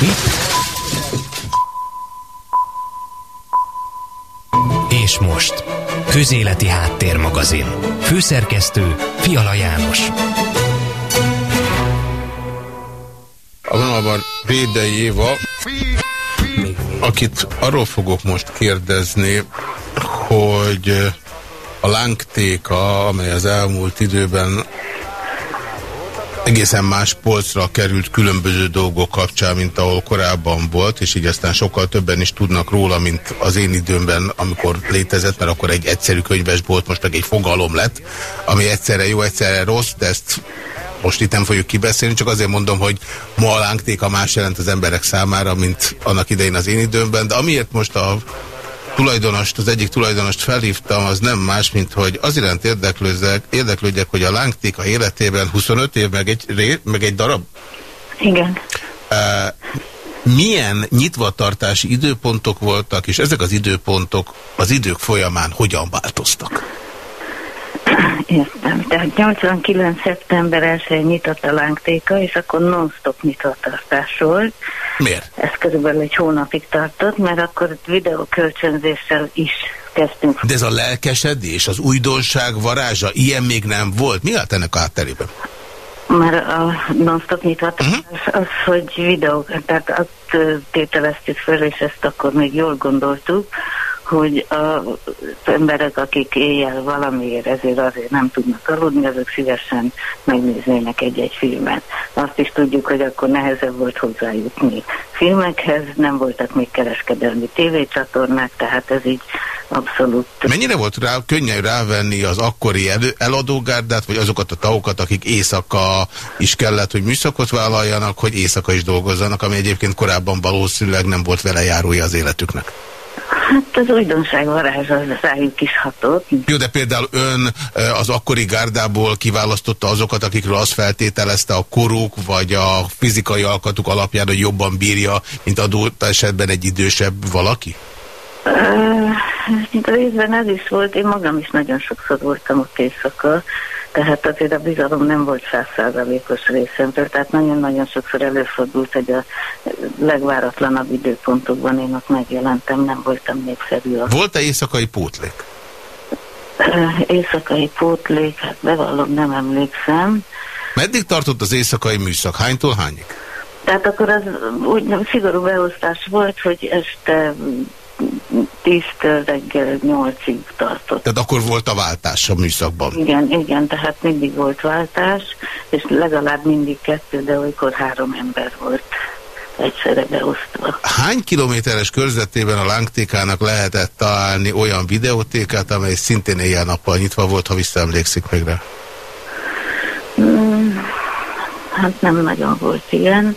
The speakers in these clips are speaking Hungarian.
Mi? És most, Közéleti Háttérmagazin. Főszerkesztő Fiala János. A vonalban Rédei Éva, akit arról fogok most kérdezni, hogy a lángtéka, amely az elmúlt időben egészen más polcra került különböző dolgok kapcsán, mint ahol korábban volt, és így aztán sokkal többen is tudnak róla, mint az én időmben, amikor létezett, mert akkor egy egyszerű könyvesbolt most meg egy fogalom lett, ami egyszerre jó, egyszerre rossz, de ezt most itt nem fogjuk kibeszélni, csak azért mondom, hogy ma a lángtéka más jelent az emberek számára, mint annak idején az én időmben, de amiért most a tulajdonost, az egyik tulajdonost felhívtam, az nem más, mint hogy az iránt érdeklődjek, érdeklődjek hogy a lángtéka életében 25 év, meg egy, ré, meg egy darab? Igen. Uh, milyen nyitvatartási időpontok voltak, és ezek az időpontok az idők folyamán hogyan változtak? Értem. Tehát 89. szeptember 1 nyitott a lángtéka, és akkor non-stop nyitvatartás volt. Miért? Ez körülbelül egy hónapig tartott, mert akkor videókölcsönzéssel is kezdtünk. De ez a lelkesedés, az újdonság varázsa, ilyen még nem volt. Mi állt ennek a hátterében? Mert a non-stop nyitvatartás uh -huh. az, hogy videó, tehát azt tételeztük föl, és ezt akkor még jól gondoltuk, hogy az emberek, akik éjjel valamiért ezért azért nem tudnak aludni, azok szívesen megnéznének egy-egy filmet. Azt is tudjuk, hogy akkor nehezebb volt hozzájutni filmekhez, nem voltak még kereskedelmi tévécsatornák, tehát ez így abszolút... Mennyire volt rá, könnyen rávenni az akkori eladógárdát, vagy azokat a tagokat, akik éjszaka is kellett, hogy műszakot vállaljanak, hogy éjszaka is dolgozzanak, ami egyébként korábban valószínűleg nem volt vele járója az életüknek? Hát az újdonság varázsa az rájuk is hatott. Jó, de például ön az akkori gárdából kiválasztotta azokat, akikről azt feltételezte a koruk, vagy a fizikai alkatuk alapján, hogy jobban bírja, mint adott esetben egy idősebb valaki? Uh, részben ez is volt, én magam is nagyon sokszor voltam ott éjszaka, tehát azért a bizalom nem volt százszázalékos részemtől, tehát nagyon-nagyon sokszor előfordult, hogy a legváratlanabb időpontokban én ott megjelentem, nem voltam népszerű. Volt-e éjszakai pótlék? Éjszakai pótlék, hát bevallom, nem emlékszem. Meddig tartott az éjszakai műszak? Hánytól hányig? Tehát akkor az úgy nem szigorú beosztás volt, hogy este 10-től reggel 8-ig tartott. Tehát akkor volt a váltás a műszakban? Igen, igen, tehát mindig volt váltás, és legalább mindig kettő, de olykor három ember volt egyszerre beosztva. Hány kilométeres körzetében a lángtékának lehetett találni olyan videótékát, amely szintén éjjel-nappal nyitva volt, ha visszaemlékszik meg rá? Hmm, hát nem nagyon volt ilyen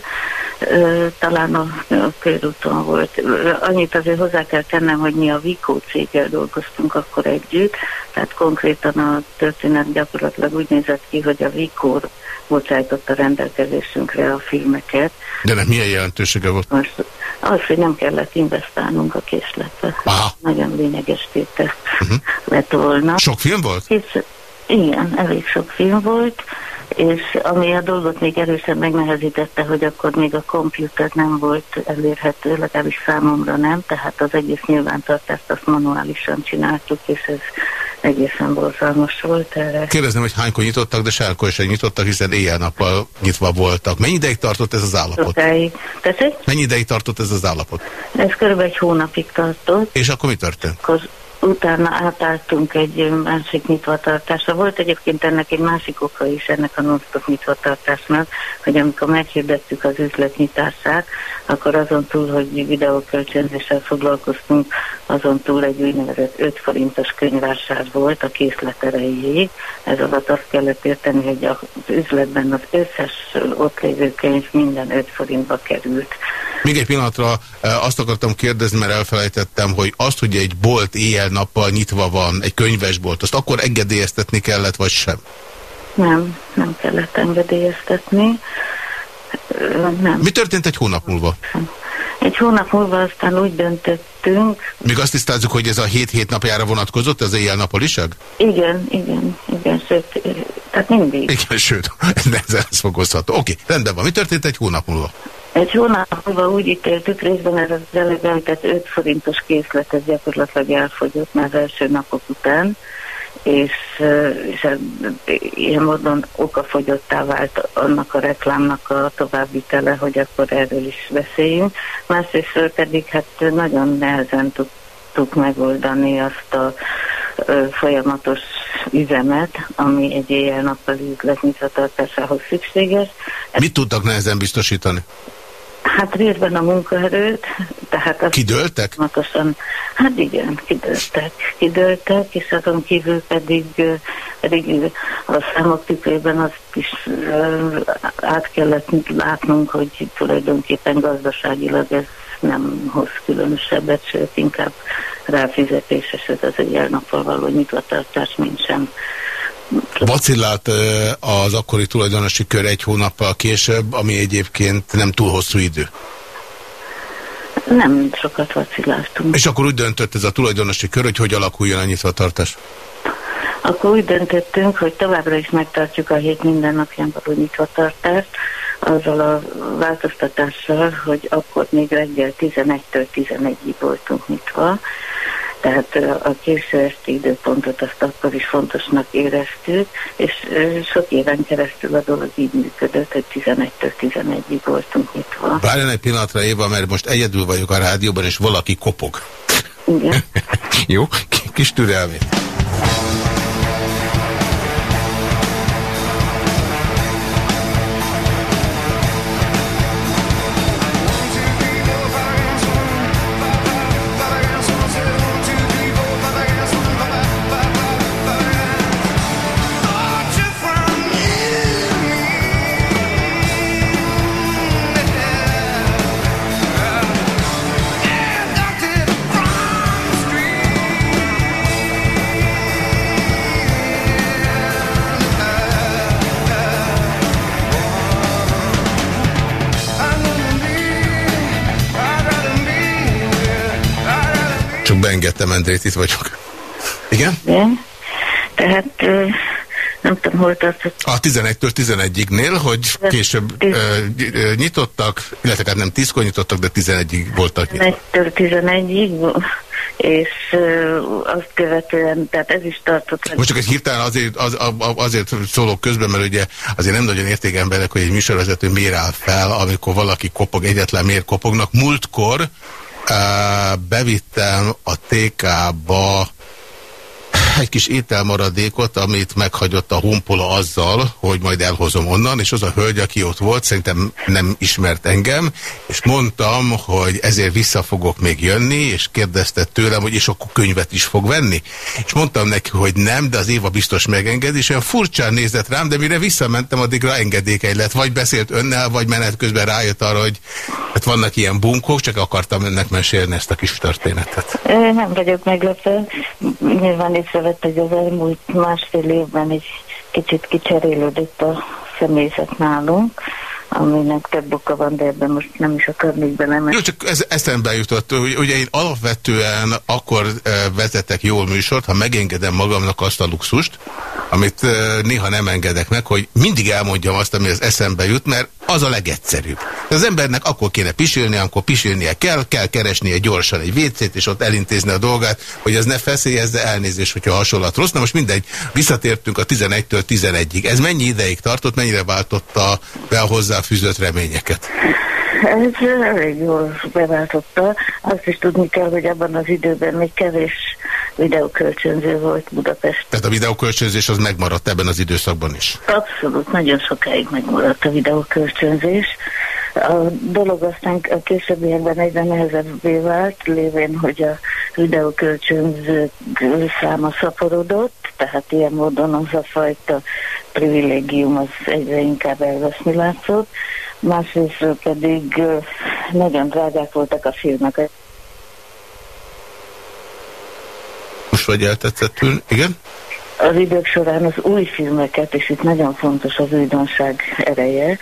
talán a, a körúton volt. Annyit azért hozzá kell tennem, hogy mi a Vico céggel dolgoztunk akkor együtt, tehát konkrétan a történet gyakorlatilag úgy nézett ki, hogy a Vico bocsájtott a rendelkezésünkre a filmeket. De nem milyen jelentősége volt? Most az, hogy nem kellett investálnunk a készletbe. Aha. Nagyon lényeges tétel uh -huh. lett volna. Sok film volt? Hisz, igen, elég sok film volt és ami a dolgot még erősen megnehezítette, hogy akkor még a komputer nem volt elérhető, legalábbis számomra nem, tehát az egész nyilvántartást azt manuálisan csináltuk, és ez egészen borzalmas volt erre. Kérdezném, hogy hánykor nyitottak, de sárkor sem nyitottak, hiszen éjjel-nappal nyitva voltak. Mennyi ideig tartott ez az állapot? Sokáig. Mennyi ideig tartott ez az állapot? Ez körülbelül egy hónapig tartott. És akkor mi történt? Akkor utána átálltunk egy másik nyitvatartásra. Volt egyébként ennek egy másik oka is, ennek a non-stop nyitvatartásnak, hogy amikor meghirdettük az üzletnyitását, akkor azon túl, hogy videókölcsönzéssel foglalkoztunk, azon túl egy úgynevezett 5 forintos könyvvásár volt a készlet erejéig. Ez alatt azt kellett érteni, hogy az üzletben az összes ott lévő könyv minden 5 forintba került. Még egy pillanatra azt akartam kérdezni, mert elfelejtettem, hogy azt, hogy egy bolt éjjel-nappal nyitva van, egy könyvesbolt, azt akkor engedélyeztetni kellett, vagy sem? Nem, nem kellett engedélyeztetni. Nem. Mi történt egy hónap múlva? Egy hónap múlva aztán úgy döntöttünk. Még azt tisztázzuk, hogy ez a hét-hét napjára vonatkozott, ez éjjel-nappaliság? Igen, igen, igen, sőt, tehát mindig. Igen, sőt, de ez fokozható. Oké, rendben van. Mi történt egy hónap múlva? Egy hónap múlva úgy ítéltük, részben ez az előbb említett 5 forintos készlet, ez gyakorlatilag elfogyott már az első napok után, és, és ilyen módon okafogyottá vált annak a reklámnak a továbbvitele, hogy akkor erről is beszéljünk. Másrészt pedig hát nagyon nehezen tudtuk megoldani azt a folyamatos üzemet, ami egy éjjel-nappali üzletnyitvatartásához szükséges. Mit tudtak nehezen biztosítani? Hát részben a munkaerőt, tehát... Kidőltek? Pontosan, hát igen, kidőltek. Kidőltek, és azon kívül pedig, pedig a számok tükrében azt is át kellett látnunk, hogy tulajdonképpen gazdaságilag ez nem hoz különösebbet, sőt inkább ráfizetéses ez az egy nappal való nyitvatartás, mint sem Vacillált az akkori tulajdonosi kör egy hónappal később, ami egyébként nem túl hosszú idő. Nem sokat vacilláltunk. És akkor úgy döntött ez a tulajdonosi kör, hogy hogy alakuljon a nyitvatartás? Akkor úgy döntöttünk, hogy továbbra is megtartjuk a hét minden napján való nyitvatartást, azzal a változtatással, hogy akkor még reggel 11-től 11-ig voltunk nyitva, tehát a késő esti időpontot azt akkor is fontosnak éreztük, és sok éven keresztül a dolog így működött, hogy 11-től 11-ig voltunk nyitva. Várjon egy pillanatra, Éva, mert most egyedül vagyok a rádióban, és valaki kopog. Igen. Jó, kis türelmét. Beengedtem, Endrét, itt vagyok. Igen? Igen. Tehát nem tudom, hol tartott. A 11-től 11-ig-nél, hogy később ö, ö, nyitottak, illetve hát nem 10-kor nyitottak, de 11-ig voltak 11-től 11-ig, és ö, azt követően, tehát ez is tartott. Most csak egy hirtelen azért, az, azért szólok közben, mert ugye azért nem nagyon érték emberek, hogy egy műsorvezető miért áll fel, amikor valaki kopog, egyetlen miért kopognak. Múltkor bevittem a TK-ba egy kis ételmaradékot, amit meghagyott a honpola azzal, hogy majd elhozom onnan, és az a hölgy, aki ott volt, szerintem nem ismert engem, és mondtam, hogy ezért vissza fogok még jönni, és kérdezte tőlem, hogy és akkor könyvet is fog venni. És mondtam neki, hogy nem, de az Éva biztos megenged, és olyan furcsán nézett rám, de mire visszamentem, addigra engedékeny lett. Vagy beszélt önnel, vagy menet közben rájött arra, hogy hát vannak ilyen bunkók, csak akartam önnek mesélni ezt a kis történetet. Nem vagyok meglepve. Nyilván észre észrevett, hogy az elmúlt másfél évben egy kicsit kicserélődött a személyzet nálunk, aminek több oka van, de ebben most nem is akarnék belemenni. Jó, csak ez eszembe jutott. Ugye én alapvetően akkor eh, vezetek jól műsort, ha megengedem magamnak azt a luxust, amit eh, néha nem engedek meg, hogy mindig elmondjam azt, ami az eszembe jut, mert az a legegyszerűbb. Az embernek akkor kéne pisilni, amikor pisilnie kell, kell keresnie gyorsan egy WC-t, és ott elintézni a dolgát, hogy ez ne feszélyezze elnézést, hogyha hasonlat rossz. Na most mindegy, visszatértünk a 11-től 11-ig. Ez mennyi ideig tartott, mennyire váltotta be a hozzáfűzött reményeket? Ez elég jól beváltotta. Azt is tudni kell, hogy abban az időben még kevés videókölcsönző volt Budapest. Tehát a videókölcsönzés az megmaradt ebben az időszakban is? Abszolút, nagyon sokáig megmaradt a videókölcsönzés. A dolog aztán a későbbiekben egyre nehezebbé vált, lévén, hogy a videókölcsönzők száma szaporodott, tehát ilyen módon az a fajta privilégium az egyre inkább elveszni látszott. Másrészt pedig nagyon drágák voltak a filmek. Most vagy eltetszettül, igen? Az idők során az új filmeket, és itt nagyon fontos az újdonság ereje,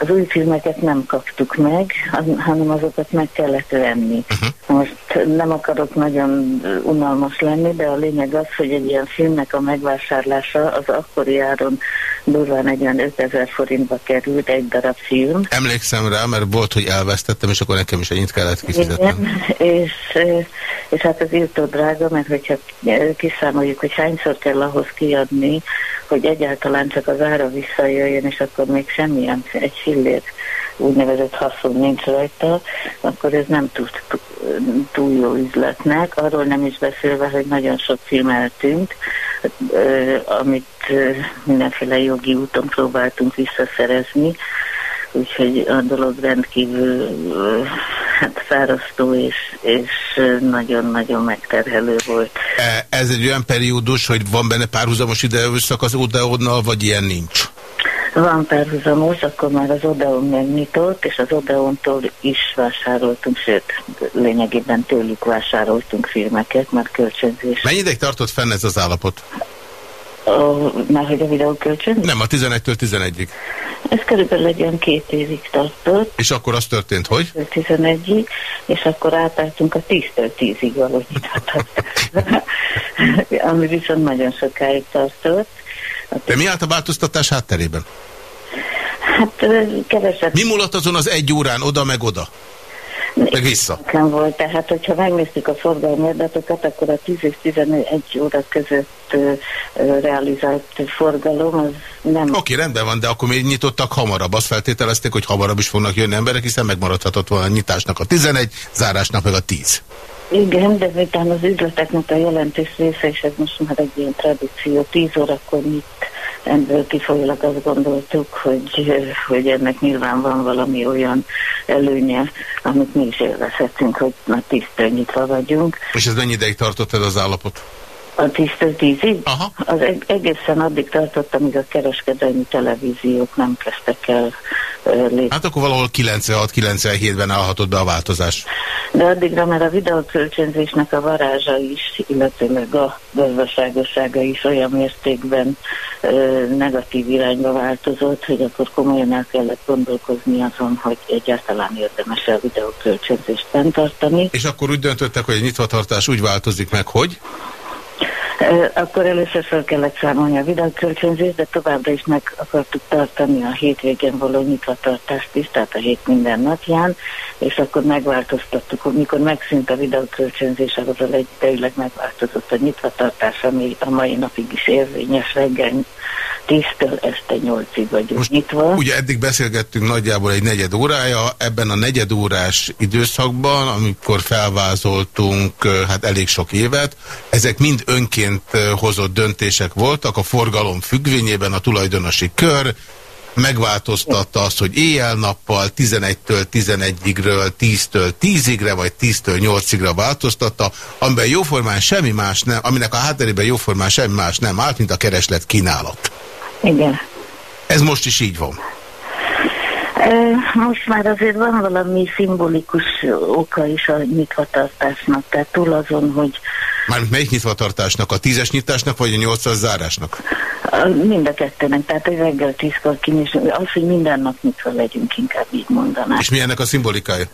az új filmeket nem kaptuk meg, hanem azokat meg kellett venni. Uh-huh. Most nem akarok nagyon unalmas lenni, de a lényeg az, hogy egy ilyen filmnek a megvásárlása az akkori áron egy olyan 5000 forintba került egy darab film. Emlékszem rá, mert volt, hogy elvesztettem, és akkor nekem is ennyit kellett kifizetnem. Igen, és, és hát az írtó drága, mert hogyha kiszámoljuk, hogy hányszor kell ahhoz kiadni, hogy egyáltalán csak az ára visszajöjjön, és akkor még semmilyen egy fillér úgynevezett haszon nincs rajta, akkor ez nem tud túl jó üzletnek. Arról nem is beszélve, hogy nagyon sok film eltűnt, amit mindenféle jogi úton próbáltunk visszaszerezni, úgyhogy a dolog rendkívül hát fárasztó és, és nagyon-nagyon megterhelő volt. E, ez egy olyan periódus, hogy van benne párhuzamos időszak az Odeonnal, vagy ilyen nincs? Van párhuzamos, akkor már az Odeon megnyitott, és az Odeontól is vásároltunk, sőt, lényegében tőlük vásároltunk filmeket, már kölcsönzés. Mennyi ideig tartott fenn ez az állapot? A, már hogy a videókölcsön? Nem, a 11-től 11-ig. Ez körülbelül egy olyan két évig tartott. És akkor az történt, hogy? 11-ig, és akkor átálltunk a 10-től 10-ig valahogy ami viszont nagyon sokáig tartott. De mi állt a változtatás hátterében? Hát keveset. Mi múlott azon az egy órán, oda meg oda? Meg vissza. Nem volt, tehát hogyha megnéztük a forgalmi adatokat, akkor a 10 és 11 óra között realizált forgalom az nem... Oké, okay, rendben van, de akkor még nyitottak hamarabb. Azt feltételezték, hogy hamarabb is fognak jönni emberek, hiszen megmaradhatott volna a nyitásnak a 11, zárásnak meg a 10. Igen, de miután az üzleteknek a jelentős része, és ez most már egy ilyen tradíció, 10 órakor nyit ebből kifolyólag azt gondoltuk, hogy, hogy ennek nyilván van valami olyan előnye, amit mi is élvezhetünk, hogy már tisztől nyitva vagyunk. És ez mennyi ideig tartott ez az állapot? A tisztől tízig? Aha. Az egészen addig tartott, amíg a kereskedelmi televíziók nem kezdtek el lépni. Hát akkor valahol 96-97-ben állhatott be a változás. De addigra már a videókölcsönzésnek a varázsa is, illetőleg a gazdaságossága is olyan mértékben ö, negatív irányba változott, hogy akkor komolyan el kellett gondolkozni azon, hogy egyáltalán érdemes a videókölcsönzést fenntartani. És akkor úgy döntöttek, hogy a nyitvatartás úgy változik meg, hogy? Akkor először fel kellett számolni a videókölcsönzést, de továbbra is meg akartuk tartani a hétvégén való nyitvatartást is, tehát a hét minden napján, és akkor megváltoztattuk, hogy mikor megszűnt a videókölcsönzés, azzal egyidejűleg megváltozott a nyitvatartás, ami a mai napig is érvényes reggel 10-től este 8-ig vagyunk Most nyitva. Ugye eddig beszélgettünk nagyjából egy negyed órája, ebben a negyed órás időszakban, amikor felvázoltunk hát elég sok évet, ezek mind önként hozott döntések voltak, a forgalom függvényében a tulajdonosi kör, megváltoztatta azt, hogy éjjel-nappal 11-től 11-ről 10-től 10-igre, vagy 10-től 8-igre változtatta, amiben jóformán semmi más nem, aminek a hátterében jóformán semmi más nem állt, mint a kereslet kínálat. Igen. Ez most is így van. Most már azért van valami szimbolikus oka is a nyitvatartásnak, tehát túl azon, hogy... Mármint melyik nyitvatartásnak? A tízes nyitásnak, vagy a nyolcas zárásnak? Mind a kettőnek, tehát egy reggel tízkor kinyis, az, hogy minden nap nyitva legyünk, inkább így mondanám. És mi ennek a szimbolikája?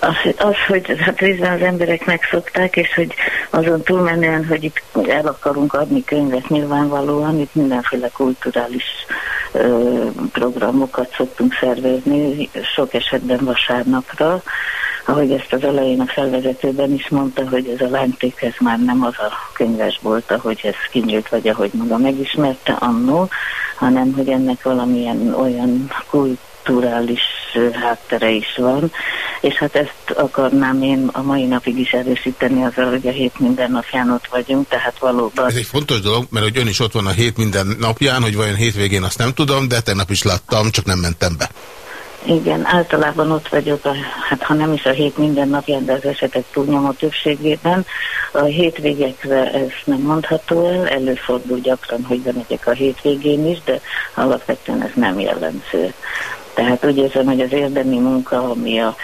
Az, az, hogy hát részben az emberek megszokták, és hogy azon túlmenően, hogy itt el akarunk adni könyvet nyilvánvalóan, itt mindenféle kulturális ö, programokat szoktunk szervezni, sok esetben vasárnapra, ahogy ezt az elején a felvezetőben is mondta, hogy ez a lányték, ez már nem az a könyvesbolt, ahogy ez kinyílt, vagy ahogy maga megismerte annó, hanem hogy ennek valamilyen olyan kult kulturális háttere is van, és hát ezt akarnám én a mai napig is erősíteni azzal, hogy a hét minden napján ott vagyunk, tehát valóban. Ez egy fontos dolog, mert hogy ön is ott van a hét minden napján, hogy vajon hétvégén azt nem tudom, de tegnap is láttam, csak nem mentem be. Igen, általában ott vagyok, a, hát ha nem is a hét minden napján, de az esetek túlnyomó többségében. A hétvégekre ez nem mondható el, előfordul gyakran, hogy bemegyek a hétvégén is, de alapvetően ez nem jellemző. Tehát úgy érzem, hogy az érdemi munka, ami a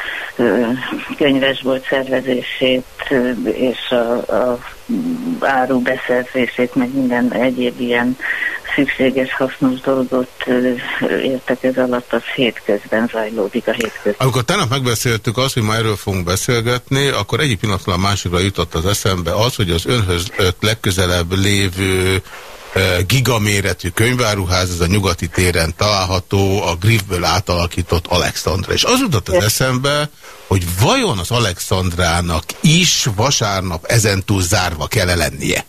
könyvesbolt szervezését és a, a áru beszerzését, meg minden egyéb ilyen szükséges, hasznos dolgot értek ez alatt, az hétközben zajlódik a hétközben. Amikor tegnap megbeszéltük azt, hogy ma erről fogunk beszélgetni, akkor egyik pillanatban a másikra jutott az eszembe az, hogy az önhöz legközelebb lévő gigaméretű könyváruház, ez a nyugati téren található, a Griffből átalakított Alexandra. És az jutott az eszembe, hogy vajon az Alexandrának is vasárnap ezentúl zárva kell -e lennie?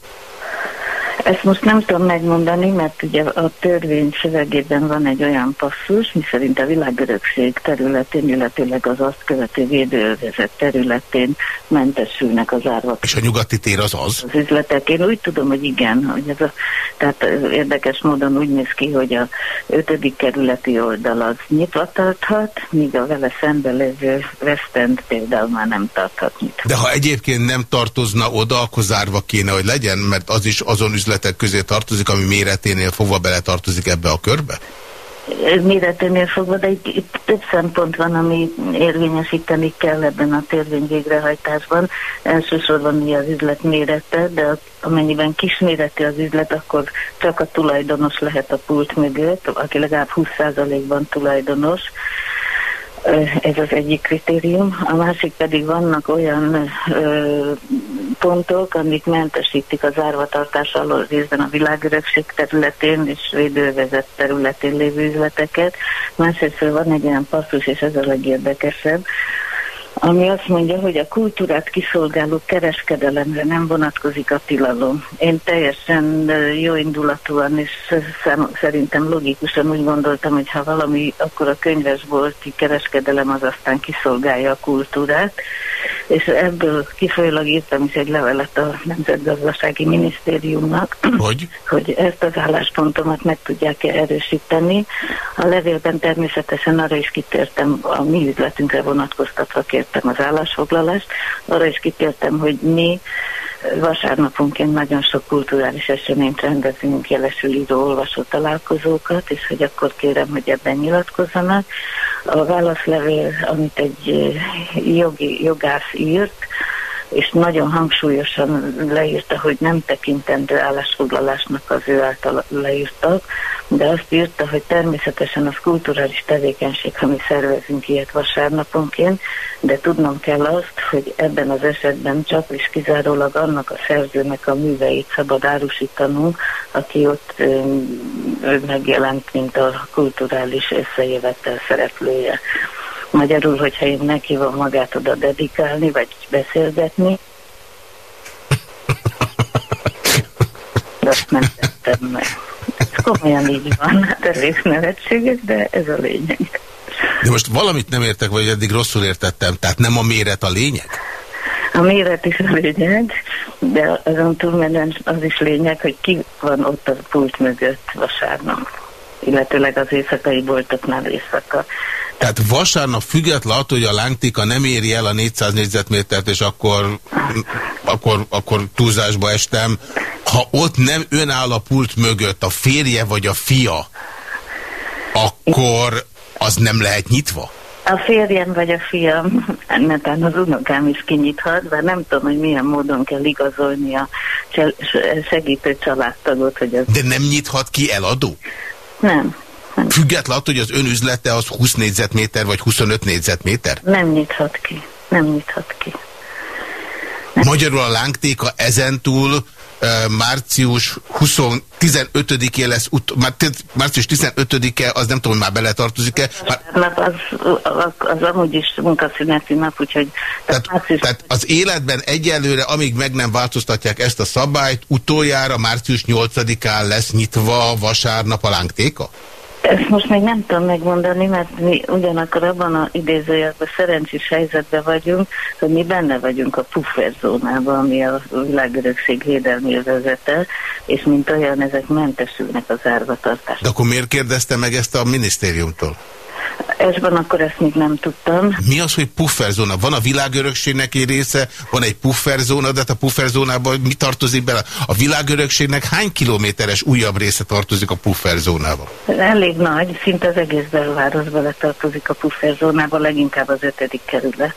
Ezt most nem tudom megmondani, mert ugye a törvény szövegében van egy olyan passzus, miszerint a világörökség területén, illetőleg az azt követő védőövezet területén mentesülnek az árvak. És a nyugati tér az az? Az üzletek. Én úgy tudom, hogy igen. Hogy ez a, tehát érdekes módon úgy néz ki, hogy a ötödik kerületi oldal az nyitva tarthat, míg a vele szembe lévő West End például már nem tarthat nyitva. De ha egyébként nem tartozna oda, akkor zárva kéne, hogy legyen, mert az is azon üzletek közé tartozik, ami méreténél fogva beletartozik ebbe a körbe? méreténél fogva, de itt, itt több szempont van, ami érvényesíteni kell ebben a törvény végrehajtásban. Elsősorban mi az üzlet mérete, de amennyiben kisméretű az üzlet, akkor csak a tulajdonos lehet a pult mögött, aki legalább 20%-ban tulajdonos ez az egyik kritérium. A másik pedig vannak olyan ö, pontok, amik mentesítik az árvatartás alól részben a világörökség területén és védővezet területén lévő üzleteket. Másrészt van egy olyan passzus, és ez a legérdekesebb, ami azt mondja, hogy a kultúrát kiszolgáló kereskedelemre nem vonatkozik a tilalom. Én teljesen jó indulatúan és szerintem logikusan úgy gondoltam, hogy ha valami, akkor a könyvesbolti kereskedelem az aztán kiszolgálja a kultúrát, és ebből kifolyólag írtam is egy levelet a Nemzetgazdasági Minisztériumnak, hogy, hogy ezt az álláspontomat meg tudják -e erősíteni. A levélben természetesen arra is kitértem, a mi üzletünkre vonatkoztatva kértem az állásfoglalást, arra is kitértem, hogy mi vasárnaponként nagyon sok kulturális eseményt rendezünk, jelesül író olvasó találkozókat, és hogy akkor kérem, hogy ebben nyilatkozzanak. A válaszlevél, amit egy jogi, jogász írt, és nagyon hangsúlyosan leírta, hogy nem tekintendő állásfoglalásnak az ő által leírtak, de azt írta, hogy természetesen az kulturális tevékenység, ha mi szervezünk ilyet vasárnaponként, de tudnom kell azt, hogy ebben az esetben csak és kizárólag annak a szerzőnek a műveit szabad árusítanunk, aki ott ő megjelent, mint a kulturális összejövetel szereplője. Magyarul, hogyha én meghívom magát oda dedikálni, vagy beszélgetni, de azt nem tettem meg. Komolyan így van, hát elég nevetséges, de ez a lényeg. De most valamit nem értek, vagy eddig rosszul értettem, tehát nem a méret a lényeg? A méret is a lényeg, de azon túlmenően az is lényeg, hogy ki van ott a pult mögött vasárnap, illetőleg az éjszakai boltoknál éjszaka. Tehát vasárnap független attól, hogy a lángtika nem éri el a 400 négyzetmétert, és akkor, akkor, akkor túlzásba estem. Ha ott nem önáll a pult mögött a férje vagy a fia, akkor az nem lehet nyitva? A férjem vagy a fiam, netán az unokám is kinyithat, bár nem tudom, hogy milyen módon kell igazolni a segítő családtagot, hogy az... De nem nyithat ki eladó? Nem. Nem. Független attól, hogy az ön üzlete az 20 négyzetméter vagy 25 négyzetméter? Nem nyithat ki. Nem nyithat ki. Nem. Magyarul a lángtéka ezentúl március 15-én lesz, ut már, március 15-e, az nem tudom, hogy már beletartozik-e. Már... Az, az, az amúgy is munkaszüneti nap, úgyhogy... Tehát, március... tehát az életben egyelőre, amíg meg nem változtatják ezt a szabályt, utoljára március 8-án lesz nyitva vasárnap a lángtéka? Ezt most még nem tudom megmondani, mert mi ugyanakkor abban a idézőjelben szerencsés helyzetben vagyunk, hogy mi benne vagyunk a pufferzónában, ami a világörökség védelmi övezete, és mint olyan ezek mentesülnek az árvatartás. De akkor miért kérdezte meg ezt a minisztériumtól? Van, akkor ezt még nem tudtam. Mi az, hogy pufferzóna? Van a világörökségnek egy része, van egy pufferzóna, de hát a pufferzónában mi tartozik bele? A világörökségnek hány kilométeres újabb része tartozik a pufferzónába? Elég nagy, szinte az egész belváros bele tartozik a pufferzónába, leginkább az ötödik kerület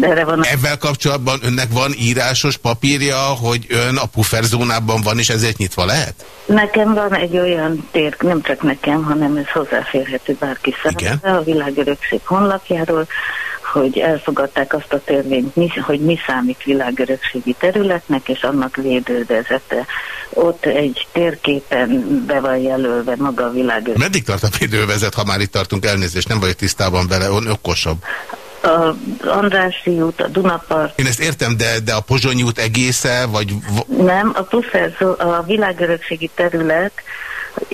De erre van... Ezzel kapcsolatban önnek van írásos papírja, hogy ön a pufferzónában van, és ezért nyitva lehet? Nekem van egy olyan tér, nem csak nekem, hanem ez hozzáférhető bárki számára a világörökség honlapjáról, hogy elfogadták azt a törvényt, hogy mi számít világörökségi területnek, és annak védővezete. Ott egy térképen be van jelölve maga a világörökség. Meddig tart a védővezet, ha már itt tartunk elnézést, nem vagyok tisztában vele, on okosabb a Andrássy út, a Dunapart. Én ezt értem, de, de a Pozsonyi út egésze, vagy... Nem, a Pufferzó, a világörökségi terület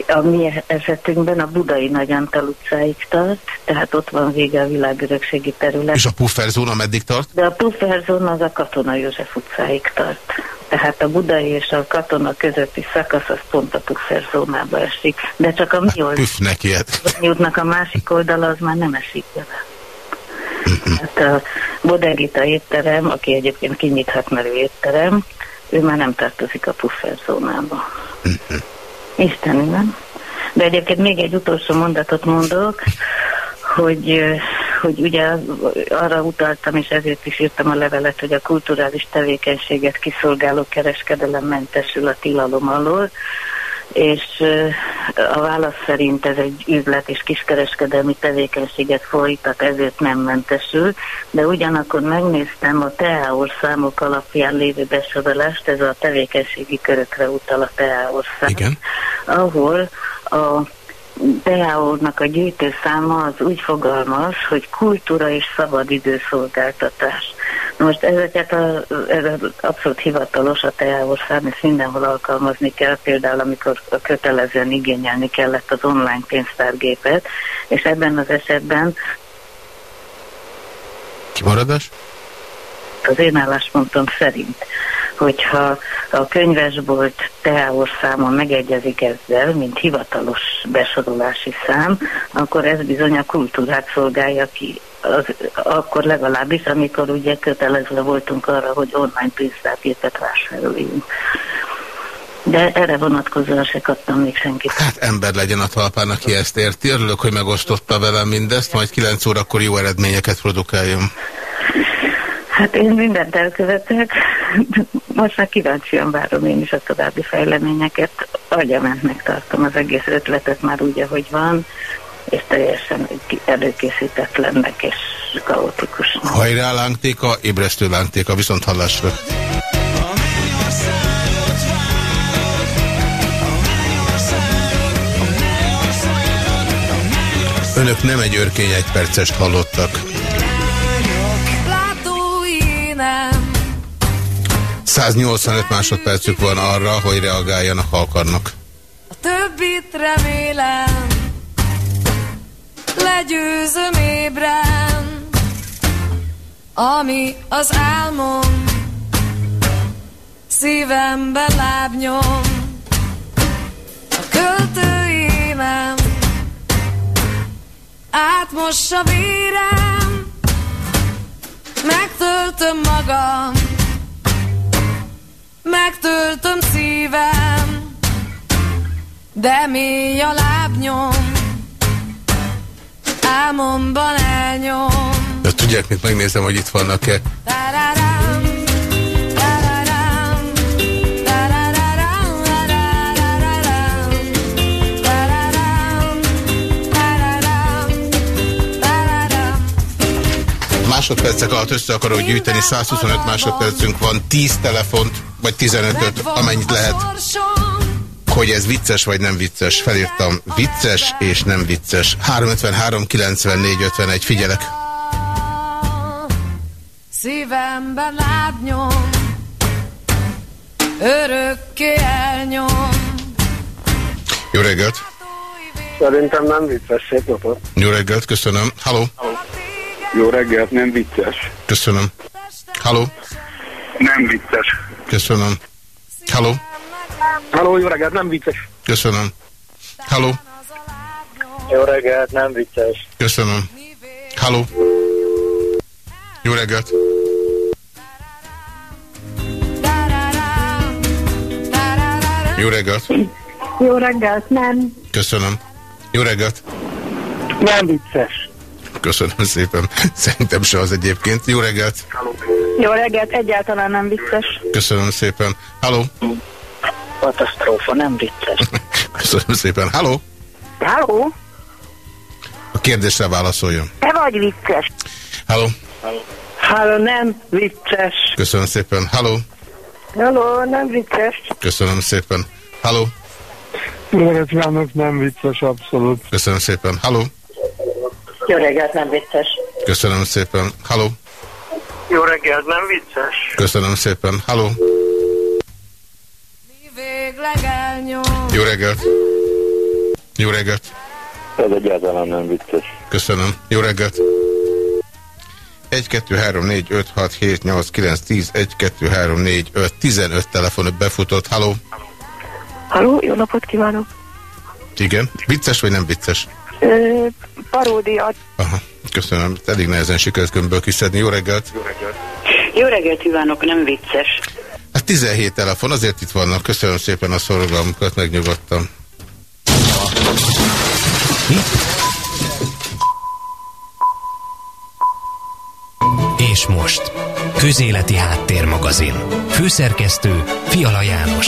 a mi esetünkben a Budai Nagyantal utcáig tart, tehát ott van vége a világörökségi terület. És a pufferzóna meddig tart? De a pufferzóna az a Katona József utcáig tart. Tehát a Budai és a Katona közötti szakasz az pont a pufferzónába esik. De csak a mi hát, oldalnak. a másik oldala az már nem esik bele. Hát a Bodegita étterem, aki egyébként kinyithat merő étterem, ő már nem tartozik a pufferzónába. Isteni, nem? De egyébként még egy utolsó mondatot mondok, hogy, hogy ugye arra utaltam, és ezért is írtam a levelet, hogy a kulturális tevékenységet kiszolgáló kereskedelem mentesül a tilalom alól, és a válasz szerint ez egy üzlet és kiskereskedelmi tevékenységet folytat, ezért nem mentesül, de ugyanakkor megnéztem a TA számok alapján lévő besorolást, ez a tevékenységi körökre utal a szám, Igen. ahol a TA-nak a gyűjtőszáma az úgy fogalmaz, hogy kultúra és szabadidőszolgáltatás. Most ezeket a, ez abszolút hivatalos a teávország, és mindenhol alkalmazni kell, például amikor kötelezően igényelni kellett az online pénztárgépet, és ebben az esetben Kimaradás? Az én álláspontom szerint, hogyha a könyvesbolt teáorszámon megegyezik ezzel, mint hivatalos besorolási szám, akkor ez bizony a kultúrát szolgálja ki az, akkor legalábbis, amikor ugye kötelezve voltunk arra, hogy online pénztárgépet vásároljunk. De erre vonatkozóan se kaptam még senkit. Hát ember legyen a talpán, aki ezt érti. Örülök, hogy megosztotta velem mindezt, majd 9 órakor jó eredményeket produkáljon. Hát én mindent elkövetek. Most már kíváncsian várom én is a további fejleményeket. Agyamentnek tartom az egész ötletet már úgy, ahogy van és teljesen előkészítetlennek és kaotikusnak. Hajrá lángtéka, ébresztő lángtéka, viszont hallásra. Önök nem egy örkény egy percest hallottak. 185 másodpercük van arra, hogy reagáljanak, ha akarnak. A többit remélem legyőzöm ébren, ami az álmom, szívemben lábnyom, a költőénem, átmossa vérem, megtöltöm magam, megtöltöm szívem, de mély a lábnyom, álmomban elnyom. De tudják, mit megnézem, hogy itt vannak-e? másodpercek alatt össze akarok gyűjteni, 125 másodpercünk van, 10 telefont, vagy 15-öt, amennyit lehet hogy ez vicces vagy nem vicces. Felírtam vicces és nem vicces. 353 94 51, figyelek. Szívemben lábnyom, örökké elnyom. Jó reggelt! Szerintem nem vicces, szép napot. Jó reggelt, köszönöm. Halló! Jó reggelt, nem vicces. Köszönöm. Halló! Nem vicces. Köszönöm. Halló! Halló, jó reggelt, nem vicces. Köszönöm. Halló. Jó reggelt, nem vicces. Köszönöm. Halló. Jó reggelt. Jó reggelt. Jó reggelt, nem. Köszönöm. Jó reggelt. Nem vicces. Köszönöm szépen. Szerintem se az egyébként. Jó reggelt! Jó reggelt, egyáltalán nem vicces. Köszönöm szépen. Halló! Katasztrófa, nem vicces. Köszönöm szépen. Halló! Halló? A kérdésre válaszoljon. Te vagy vicces. Halló! Halló, nem vicces. Köszönöm szépen. Halló! Halló, nem vicces. Köszönöm szépen. Halló! Jó reggelt nem vicces, abszolút. Köszönöm szépen. Halló! Jó reggelt, nem vicces. Köszönöm szépen. Halló! Jó reggelt, nem vicces. Köszönöm szépen. Halló! Jó reggelt! Jó reggelt! Ez egyáltalán nem vicces. Köszönöm. Jó reggelt! 1, 2, 3, 4, 5, 6, 7, 8, 9, 10, 1, 2, 3, 4, 5, 15 telefonok befutott. Halló? Halló, jó napot kívánok. Igen. Vicces vagy nem vicces? Ö, paródia. Aha. Köszönöm. Elég nehezen sikerült kömből kiszedni. Jó reggelt! Jó reggelt kívánok, nem vicces. Hát 17 telefon, azért itt vannak. Köszönöm szépen a szorgalmukat, megnyugodtam. És most. Közéleti Háttérmagazin. Főszerkesztő Fiala János.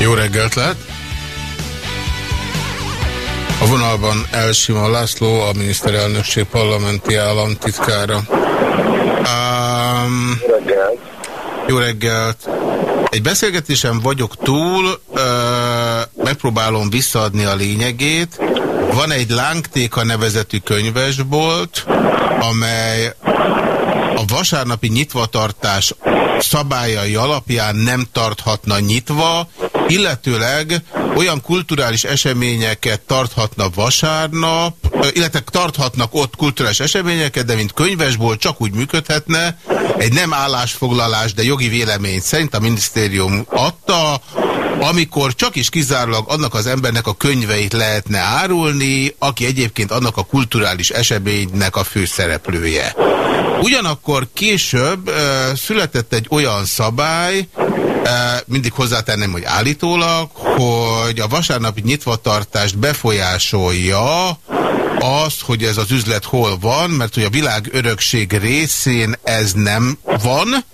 Jó reggelt lehet! A vonalban Elsima László, a miniszterelnökség parlamenti államtitkára. Um, Jó reggelt. jó reggelt! Egy beszélgetésen vagyok túl, ö, megpróbálom visszaadni a lényegét. Van egy Lángtéka nevezetű könyvesbolt, amely a vasárnapi nyitvatartás szabályai alapján nem tarthatna nyitva, illetőleg olyan kulturális eseményeket tarthatna vasárnap, illetve tarthatnak ott kulturális eseményeket, de mint könyvesból csak úgy működhetne, egy nem állásfoglalás, de jogi vélemény szerint a minisztérium adta, amikor csak is kizárólag annak az embernek a könyveit lehetne árulni, aki egyébként annak a kulturális eseménynek a főszereplője. Ugyanakkor később uh, született egy olyan szabály, mindig hozzátenném, hogy állítólag, hogy a vasárnapi nyitvatartást befolyásolja az, hogy ez az üzlet hol van, mert hogy a világ örökség részén ez nem van,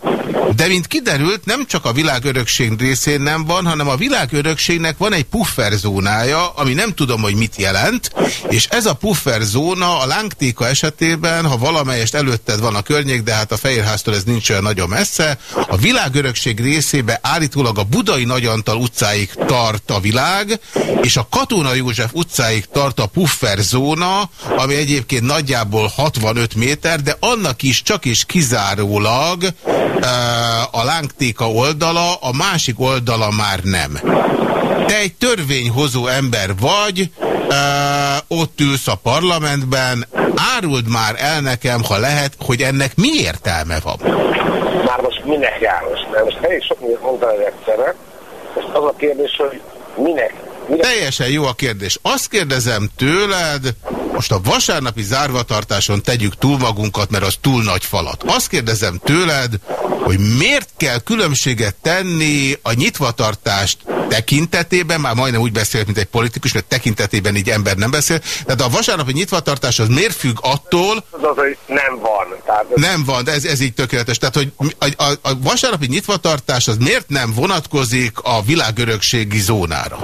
de mint kiderült, nem csak a világörökség részén nem van, hanem a világörökségnek van egy pufferzónája, ami nem tudom, hogy mit jelent, és ez a pufferzóna a lángtéka esetében, ha valamelyest előtted van a környék, de hát a Fehérháztól ez nincs olyan nagyon messze, a világörökség részébe állítólag a Budai Nagyantal utcáig tart a világ, és a Katona József utcáig tart a pufferzóna, ami egyébként nagyjából 65 méter, de annak is csak és kizárólag a lángtéka oldala, a másik oldala már nem. Te egy törvényhozó ember vagy, ott ülsz a parlamentben, áruld már el nekem, ha lehet, hogy ennek mi értelme van? Már most minek János? Mert most elég sok mindent mondtál egyszerre. Most az a kérdés, hogy minek? minek? Teljesen jó a kérdés. Azt kérdezem tőled, most a vasárnapi zárvatartáson tegyük túl magunkat, mert az túl nagy falat. Azt kérdezem tőled, hogy miért kell különbséget tenni a nyitvatartást tekintetében, már majdnem úgy beszél, mint egy politikus, mert tekintetében így ember nem beszél, tehát a vasárnapi nyitvatartás az miért függ attól, Az az, hogy nem van. Tehát nem van, de ez, ez így tökéletes. Tehát, hogy a, a, a vasárnapi nyitvatartás az miért nem vonatkozik a világörökségi zónára?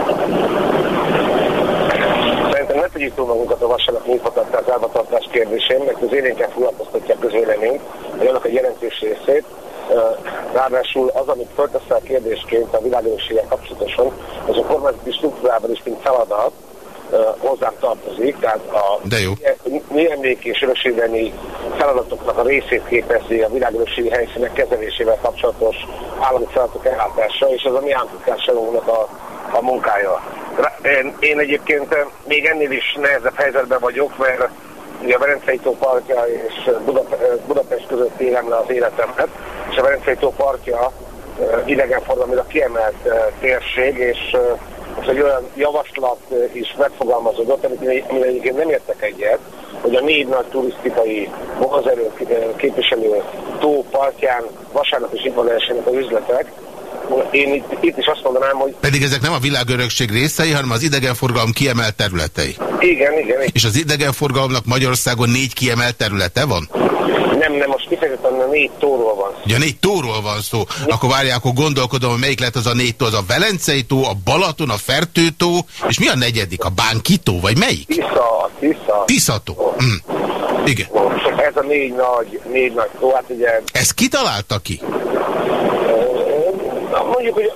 Tegyük túl magunkat a vasárnap nyitvatartás, zárvatartás kérdésén, mert az élénken foglalkoztatja a közvéleményt, vagy annak egy jelentős részét. Ráadásul az, amit fölteszel kérdésként a világörökséggel kapcsolatosan, az a kormányzati struktúrában is, mint feladat, hozzám tartozik, tehát a De jó. műemlék és örökségeni feladatoknak a részét képezi a világörökségi helyszínek kezelésével kapcsolatos állami feladatok ellátása, és ez a mi államtitkárságunknak a, a munkája. Én, én egyébként eh, még ennél is nehezebb helyzetben vagyok, mert ugye a Verencei tó partja és Budap- eh, Budapest között élem le az életemet, és a Verencei tó partja eh, idegenforgalmilag kiemelt térség, és most egy olyan javaslat is megfogalmazódott, amit amivel egyébként nem értek egyet, hogy a négy nagy turisztikai vonzerő képviselő tó partján vasárnap is itt van az üzletek, én itt, itt is azt mondanám, hogy... Pedig ezek nem a világörökség részei, hanem az idegenforgalom kiemelt területei. Igen, igen. igen. És az idegenforgalomnak Magyarországon négy kiemelt területe van? Nem, nem, most kifejezetten a négy tóról van szó. Ja, négy tóról van szó. Négy. Akkor várják, akkor gondolkodom, hogy melyik lett az a négy tó. Az a Velencei tó, a Balaton, a Fertőtó, és mi a negyedik? A Bánkitó, vagy melyik? Tisza, Tisza. Tisza tó. Hm. Igen. Ez a négy nagy, négy nagy tó, hát ugye... Ezt kitalálta ki? Mondjuk, hogy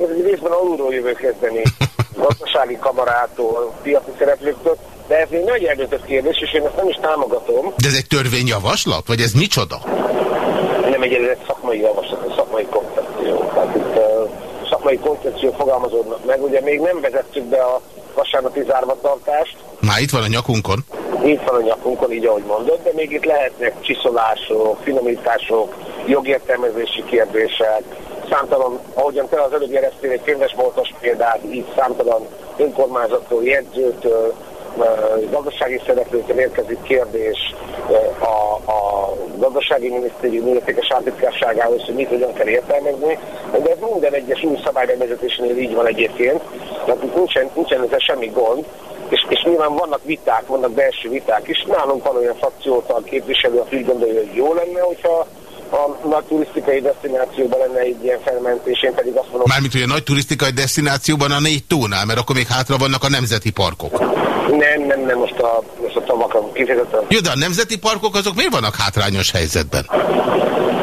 ez egy részben alulról jövő kezdeni, gazdasági kamarától, piaci szereplőktől, de ez egy nagy eldöntött kérdés, és én ezt nem is támogatom. De ez egy törvényjavaslat? Vagy ez micsoda? Nem egy, egy szakmai javaslat, egy szakmai koncepció. Tehát itt uh, szakmai koncepció fogalmazódnak meg. Ugye még nem vezettük be a vasárnapi zárvatartást. Már itt van a nyakunkon? Itt van a nyakunkon, így ahogy mondod, de még itt lehetnek csiszolások, finomítások, jogértelmezési kérdések, számtalan, ahogyan te az előbb jeleztél egy könyvesboltos példát, így számtalan önkormányzattól, jegyzőtől, gazdasági szereplőtől érkezik kérdés a, a gazdasági minisztérium illetékes államtitkárságához, hogy mit hogyan kell értelmezni, de ez minden egyes új szabálybevezetésnél így van egyébként, tehát itt nincsen, nincsen ezzel semmi gond, és, és nyilván vannak viták, vannak belső viták is. Nálunk van olyan frakciótal képviselő, aki úgy gondolja, hogy jó lenne, hogyha a nagy turisztikai destinációban lenne egy ilyen felmentés, én pedig azt mondom... Mármint, hogy a nagy turisztikai destinációban a négy tónál, mert akkor még hátra vannak a nemzeti parkok. Nem, nem, nem, most a, tavakon kifejezetten. Jó, de a nemzeti parkok azok miért vannak hátrányos helyzetben?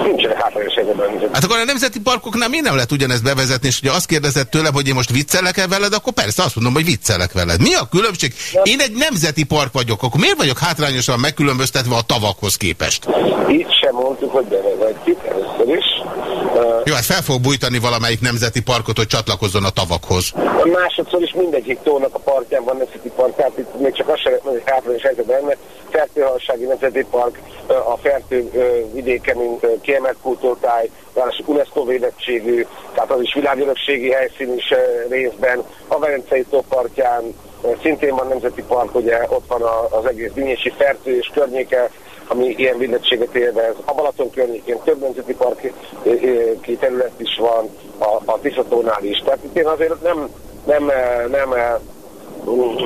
Nincsenek hátrányos helyzetben. Hát akkor a nemzeti parkoknál miért nem lehet ugyanezt bevezetni, és ugye azt kérdezett tőlem, hogy én most viccelek-e veled, akkor persze azt mondom, hogy viccelek veled. Mi a különbség? Én egy nemzeti park vagyok, akkor miért vagyok hátrányosan megkülönböztetve a tavakhoz képest? Itt sem mondtuk, hogy bevezetjük is. Jó, hát fel fog bújtani valamelyik nemzeti parkot, hogy csatlakozzon a tavakhoz. Másodszor is mindegyik tónak a partján van nemzeti park, tehát itt még csak azt sem hogy hátrányos helyzetben, mert Fertőhalsági Nemzeti Park a Fertő vidéke, mint kiemelt kultúrtáj, ráadásul UNESCO védettségű, tehát az is világörökségi helyszín is részben, a Velencei tó partján szintén van nemzeti park, ugye ott van az egész Dinyési Fertő és környéke, ami ilyen védettséget élvez. A Balaton környékén több nemzeti parki terület is van, a, a Tiszatónál is. Tehát itt én azért nem, nem, nem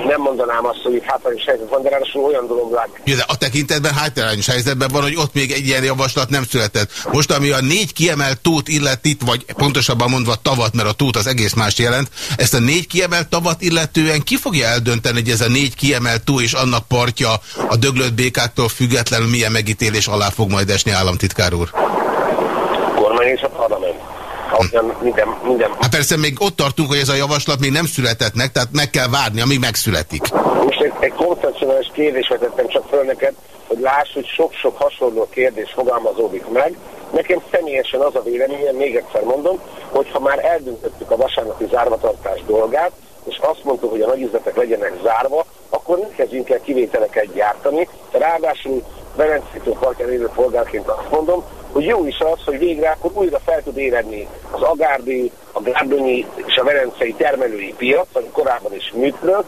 nem mondanám azt, hogy itt hátrányos helyzet van, de ráadásul olyan dolog lát. Ja, de a tekintetben hátrányos helyzetben van, hogy ott még egy ilyen javaslat nem született. Most, ami a négy kiemelt tót illet itt, vagy pontosabban mondva tavat, mert a tót az egész más jelent, ezt a négy kiemelt tavat illetően ki fogja eldönteni, hogy ez a négy kiemelt tó és annak partja a döglött békáktól függetlenül milyen megítélés alá fog majd esni államtitkár úr? Kormány és a parlament ahogyan minden, minden... Hát persze még ott tartunk, hogy ez a javaslat még nem született meg, tehát meg kell várni, amíg megszületik. Most egy, egy koncepcionális kérdés vetettem csak föl neked, hogy láss, hogy sok-sok hasonló kérdés fogalmazódik meg. Nekem személyesen az a véleményem, még egyszer mondom, hogy ha már eldöntöttük a vasárnapi zárvatartás dolgát, és azt mondtuk, hogy a nagyüzletek legyenek zárva, akkor nem kezdjünk el kivételeket gyártani. Ráadásul Velencétől partján élő polgárként azt mondom, hogy jó is az, hogy végre akkor újra fel tud éredni az agárdi, a gárdonyi és a verencei termelői piac, ami korábban is működött,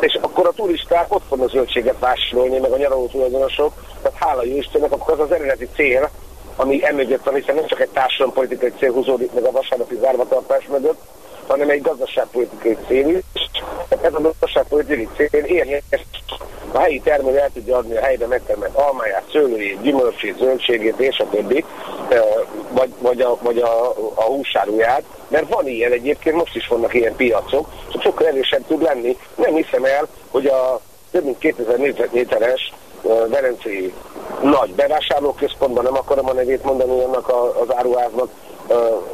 és akkor a turisták ott a zöldséget vásárolni, meg a nyaraló tulajdonosok, tehát hála jó Istennek, akkor az az eredeti cél, ami emögött van, hiszen nem csak egy társadalompolitikai cél húzódik meg a vasárnapi zárvatartás mögött, hanem egy gazdaságpolitikai cél is. Ez a gazdaságpolitikai cél érvényes a helyi termelő el tudja adni a helyben megtermelt almáját, szőlőjét, gyümölcsét, zöldségét és a többi, vagy, vagy, a, vagy a, a húsáruját, mert van ilyen egyébként, most is vannak ilyen piacok, csak sokkal erősebb tud lenni. Nem hiszem el, hogy a több mint 2000 négyzetméteres Velencei nagy bevásárlóközpontban, nem akarom a nevét mondani annak az áruháznak,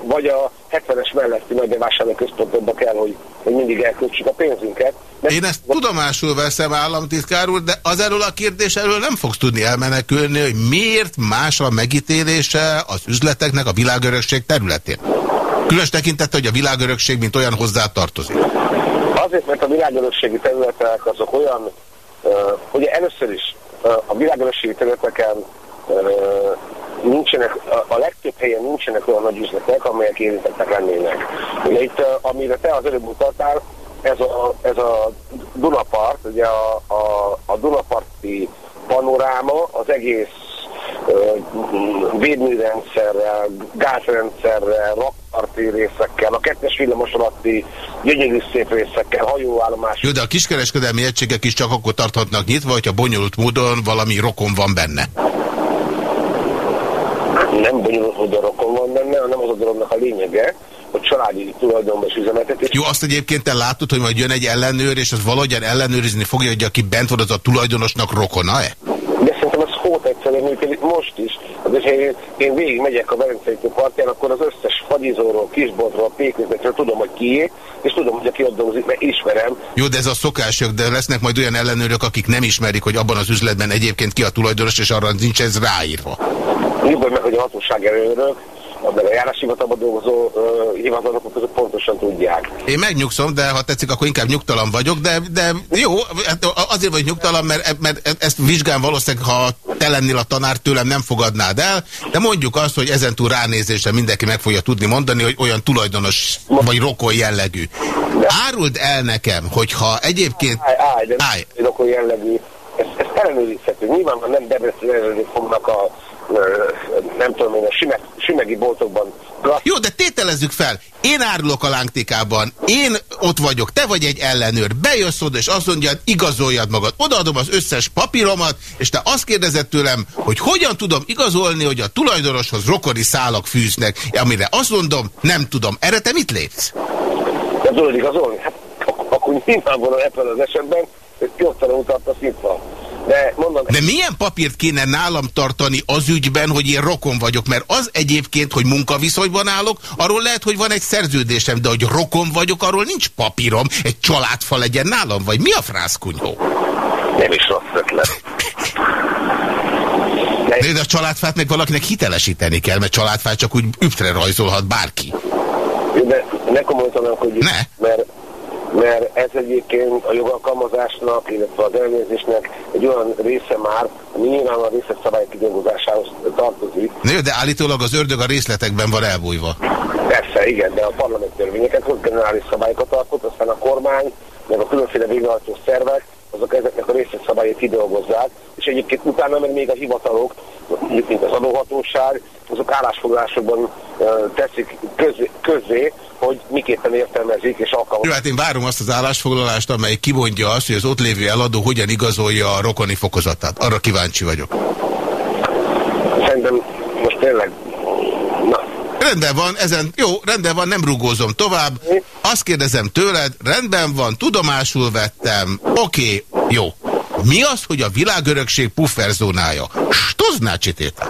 vagy a 70-es melletti nagy bevásárlóközpontokba kell, hogy, hogy mindig elköltsük a pénzünket. Mert Én ezt tudomásul veszem, államtitkár úr, de az erről a kérdés erről nem fogsz tudni elmenekülni, hogy miért más a megítélése az üzleteknek a világörökség területén. Különös tekintette, hogy a világörökség mint olyan hozzá tartozik. Azért, mert a világörökségi területek azok olyan, uh, ugye először is uh, a világörökségi területeken uh, nincsenek, a legtöbb helyen nincsenek olyan nagy üzletek, amelyek érintettek lennének. Ugye itt, amire te az előbb mutatál, ez a, ez a Dunapart, ugye a, a, a Dunaparti panoráma az egész védműrendszerrel, gázrendszerrel, rakparti részekkel, a kettes villamos alatti gyönyörű szép részekkel, hajóállomás. Jó, de a kiskereskedelmi egységek is csak akkor tarthatnak nyitva, hogyha bonyolult módon valami rokon van benne. Nem bonyolult módon rokon van benne, hanem az a dolognak a lényege, hogy családi tulajdonban is üzemeltetés. Jó, azt egyébként te látod, hogy majd jön egy ellenőr, és az valahogyan ellenőrizni fogja, hogy aki bent van, az a tulajdonosnak rokona-e? Egyszerűen működik most is. Az, hogyha én, én végig megyek a Velencei partján, akkor az összes fagyizóról, kisboltról, péküzletről tudom, hogy kié, és tudom, hogy aki ott dolgozik, mert ismerem. Jó, de ez a szokások, de lesznek majd olyan ellenőrök, akik nem ismerik, hogy abban az üzletben egyébként ki a tulajdonos, és arra nincs ez ráírva. Nyugodj meg, hogy a hatóság előrök, meg a járáshivatalban dolgozó uh, hivatalnokok között pontosan tudják. Én megnyugszom, de ha tetszik, akkor inkább nyugtalan vagyok, de, de jó, hát azért vagy nyugtalan, mert, mert ezt vizsgán valószínűleg, ha te lennél a tanár, tőlem nem fogadnád el, de mondjuk azt, hogy ezentúl ránézésre mindenki meg fogja tudni mondani, hogy olyan tulajdonos vagy rokon jellegű. Áruld el nekem, hogyha egyébként... Állj, állj, de állj. rokon jellegű. Ez, ez ellenőrizhető. Nyilván nem Debrecen fognak a nem tudom én, a sime, simegi boltokban. Jó, de tételezzük fel, én árulok a lángtikában, én ott vagyok, te vagy egy ellenőr, bejössz oda, és azt mondja, igazoljad magad. Odaadom az összes papíromat, és te azt kérdezed tőlem, hogy hogyan tudom igazolni, hogy a tulajdonoshoz rokoni szálak fűznek, amire azt mondom, nem tudom. Erre te mit lépsz? Nem tudod igazolni? Hát akkor nyilvánvalóan ebben az esetben, hogy jogtalanul tartasz nyitva. De, mondom, De milyen papírt kéne nálam tartani az ügyben, hogy én rokon vagyok? Mert az egyébként, hogy munkaviszonyban állok, arról lehet, hogy van egy szerződésem, de hogy rokon vagyok, arról nincs papírom. Egy családfa legyen nálam, vagy mi a frászkunyó? Nem is rossz ötlet. De, de a családfát meg valakinek hitelesíteni kell, mert családfát csak úgy üptre rajzolhat bárki. De ne komolytanak, hogy... Ne. Mert mert ez egyébként a jogalkalmazásnak, illetve az elnézésnek egy olyan része már, ami nyilván a részletszabályok kidolgozásához tartozik. Nő, de állítólag az ördög a részletekben van elbújva. Persze, igen, de a parlament törvényeket, hogy generális szabályokat alkot, aztán a kormány, meg a különféle végrehajtó szervek, azok ezeknek a részletszabályait kidolgozzák, és egyébként utána meg még a hivatalok, mint az adóhatóság, azok állásfoglalásokban teszik közé, közé, hogy miképpen értelmezik és alkalmazik. Hát én várom azt az állásfoglalást, amely kimondja azt, hogy az ott lévő eladó hogyan igazolja a rokoni fokozatát. Arra kíváncsi vagyok. Szerintem most tényleg. Rendben van, ezen, jó, rendben van, nem rugózom tovább. Azt kérdezem tőled, rendben van, tudomásul vettem, oké, okay, jó. Mi az, hogy a világörökség pufferzónája? Stozná csitéte?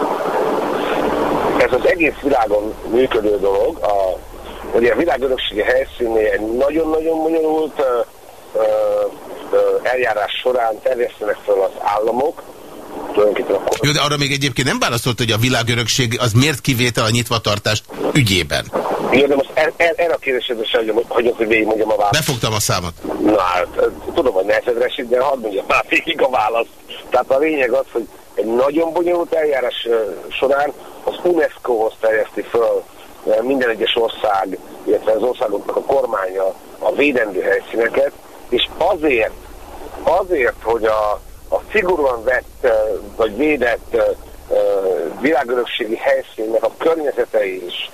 Ez az egész világon működő dolog, a Ugye a világörökségi helyszínnél egy nagyon-nagyon bonyolult uh, uh, eljárás során terjesztenek fel az államok, jó, de arra még egyébként nem válaszolt, hogy a világörökség az miért kivétel a nyitvatartást ügyében? Jó, de most er, er, erre a kérdésedre sem hagyok, hogy végigmondjam a választ. Befogtam a számot. Na hát, tudom, hogy nehezedre esik, de hadd mondjam már végig a választ. Tehát a lényeg az, hogy egy nagyon bonyolult eljárás során az UNESCO-hoz terjeszti föl minden egyes ország, illetve az országoknak a kormánya a védendő helyszíneket, és azért, azért, hogy a, a szigorúan vett vagy védett világörökségi helyszínnek a környezete is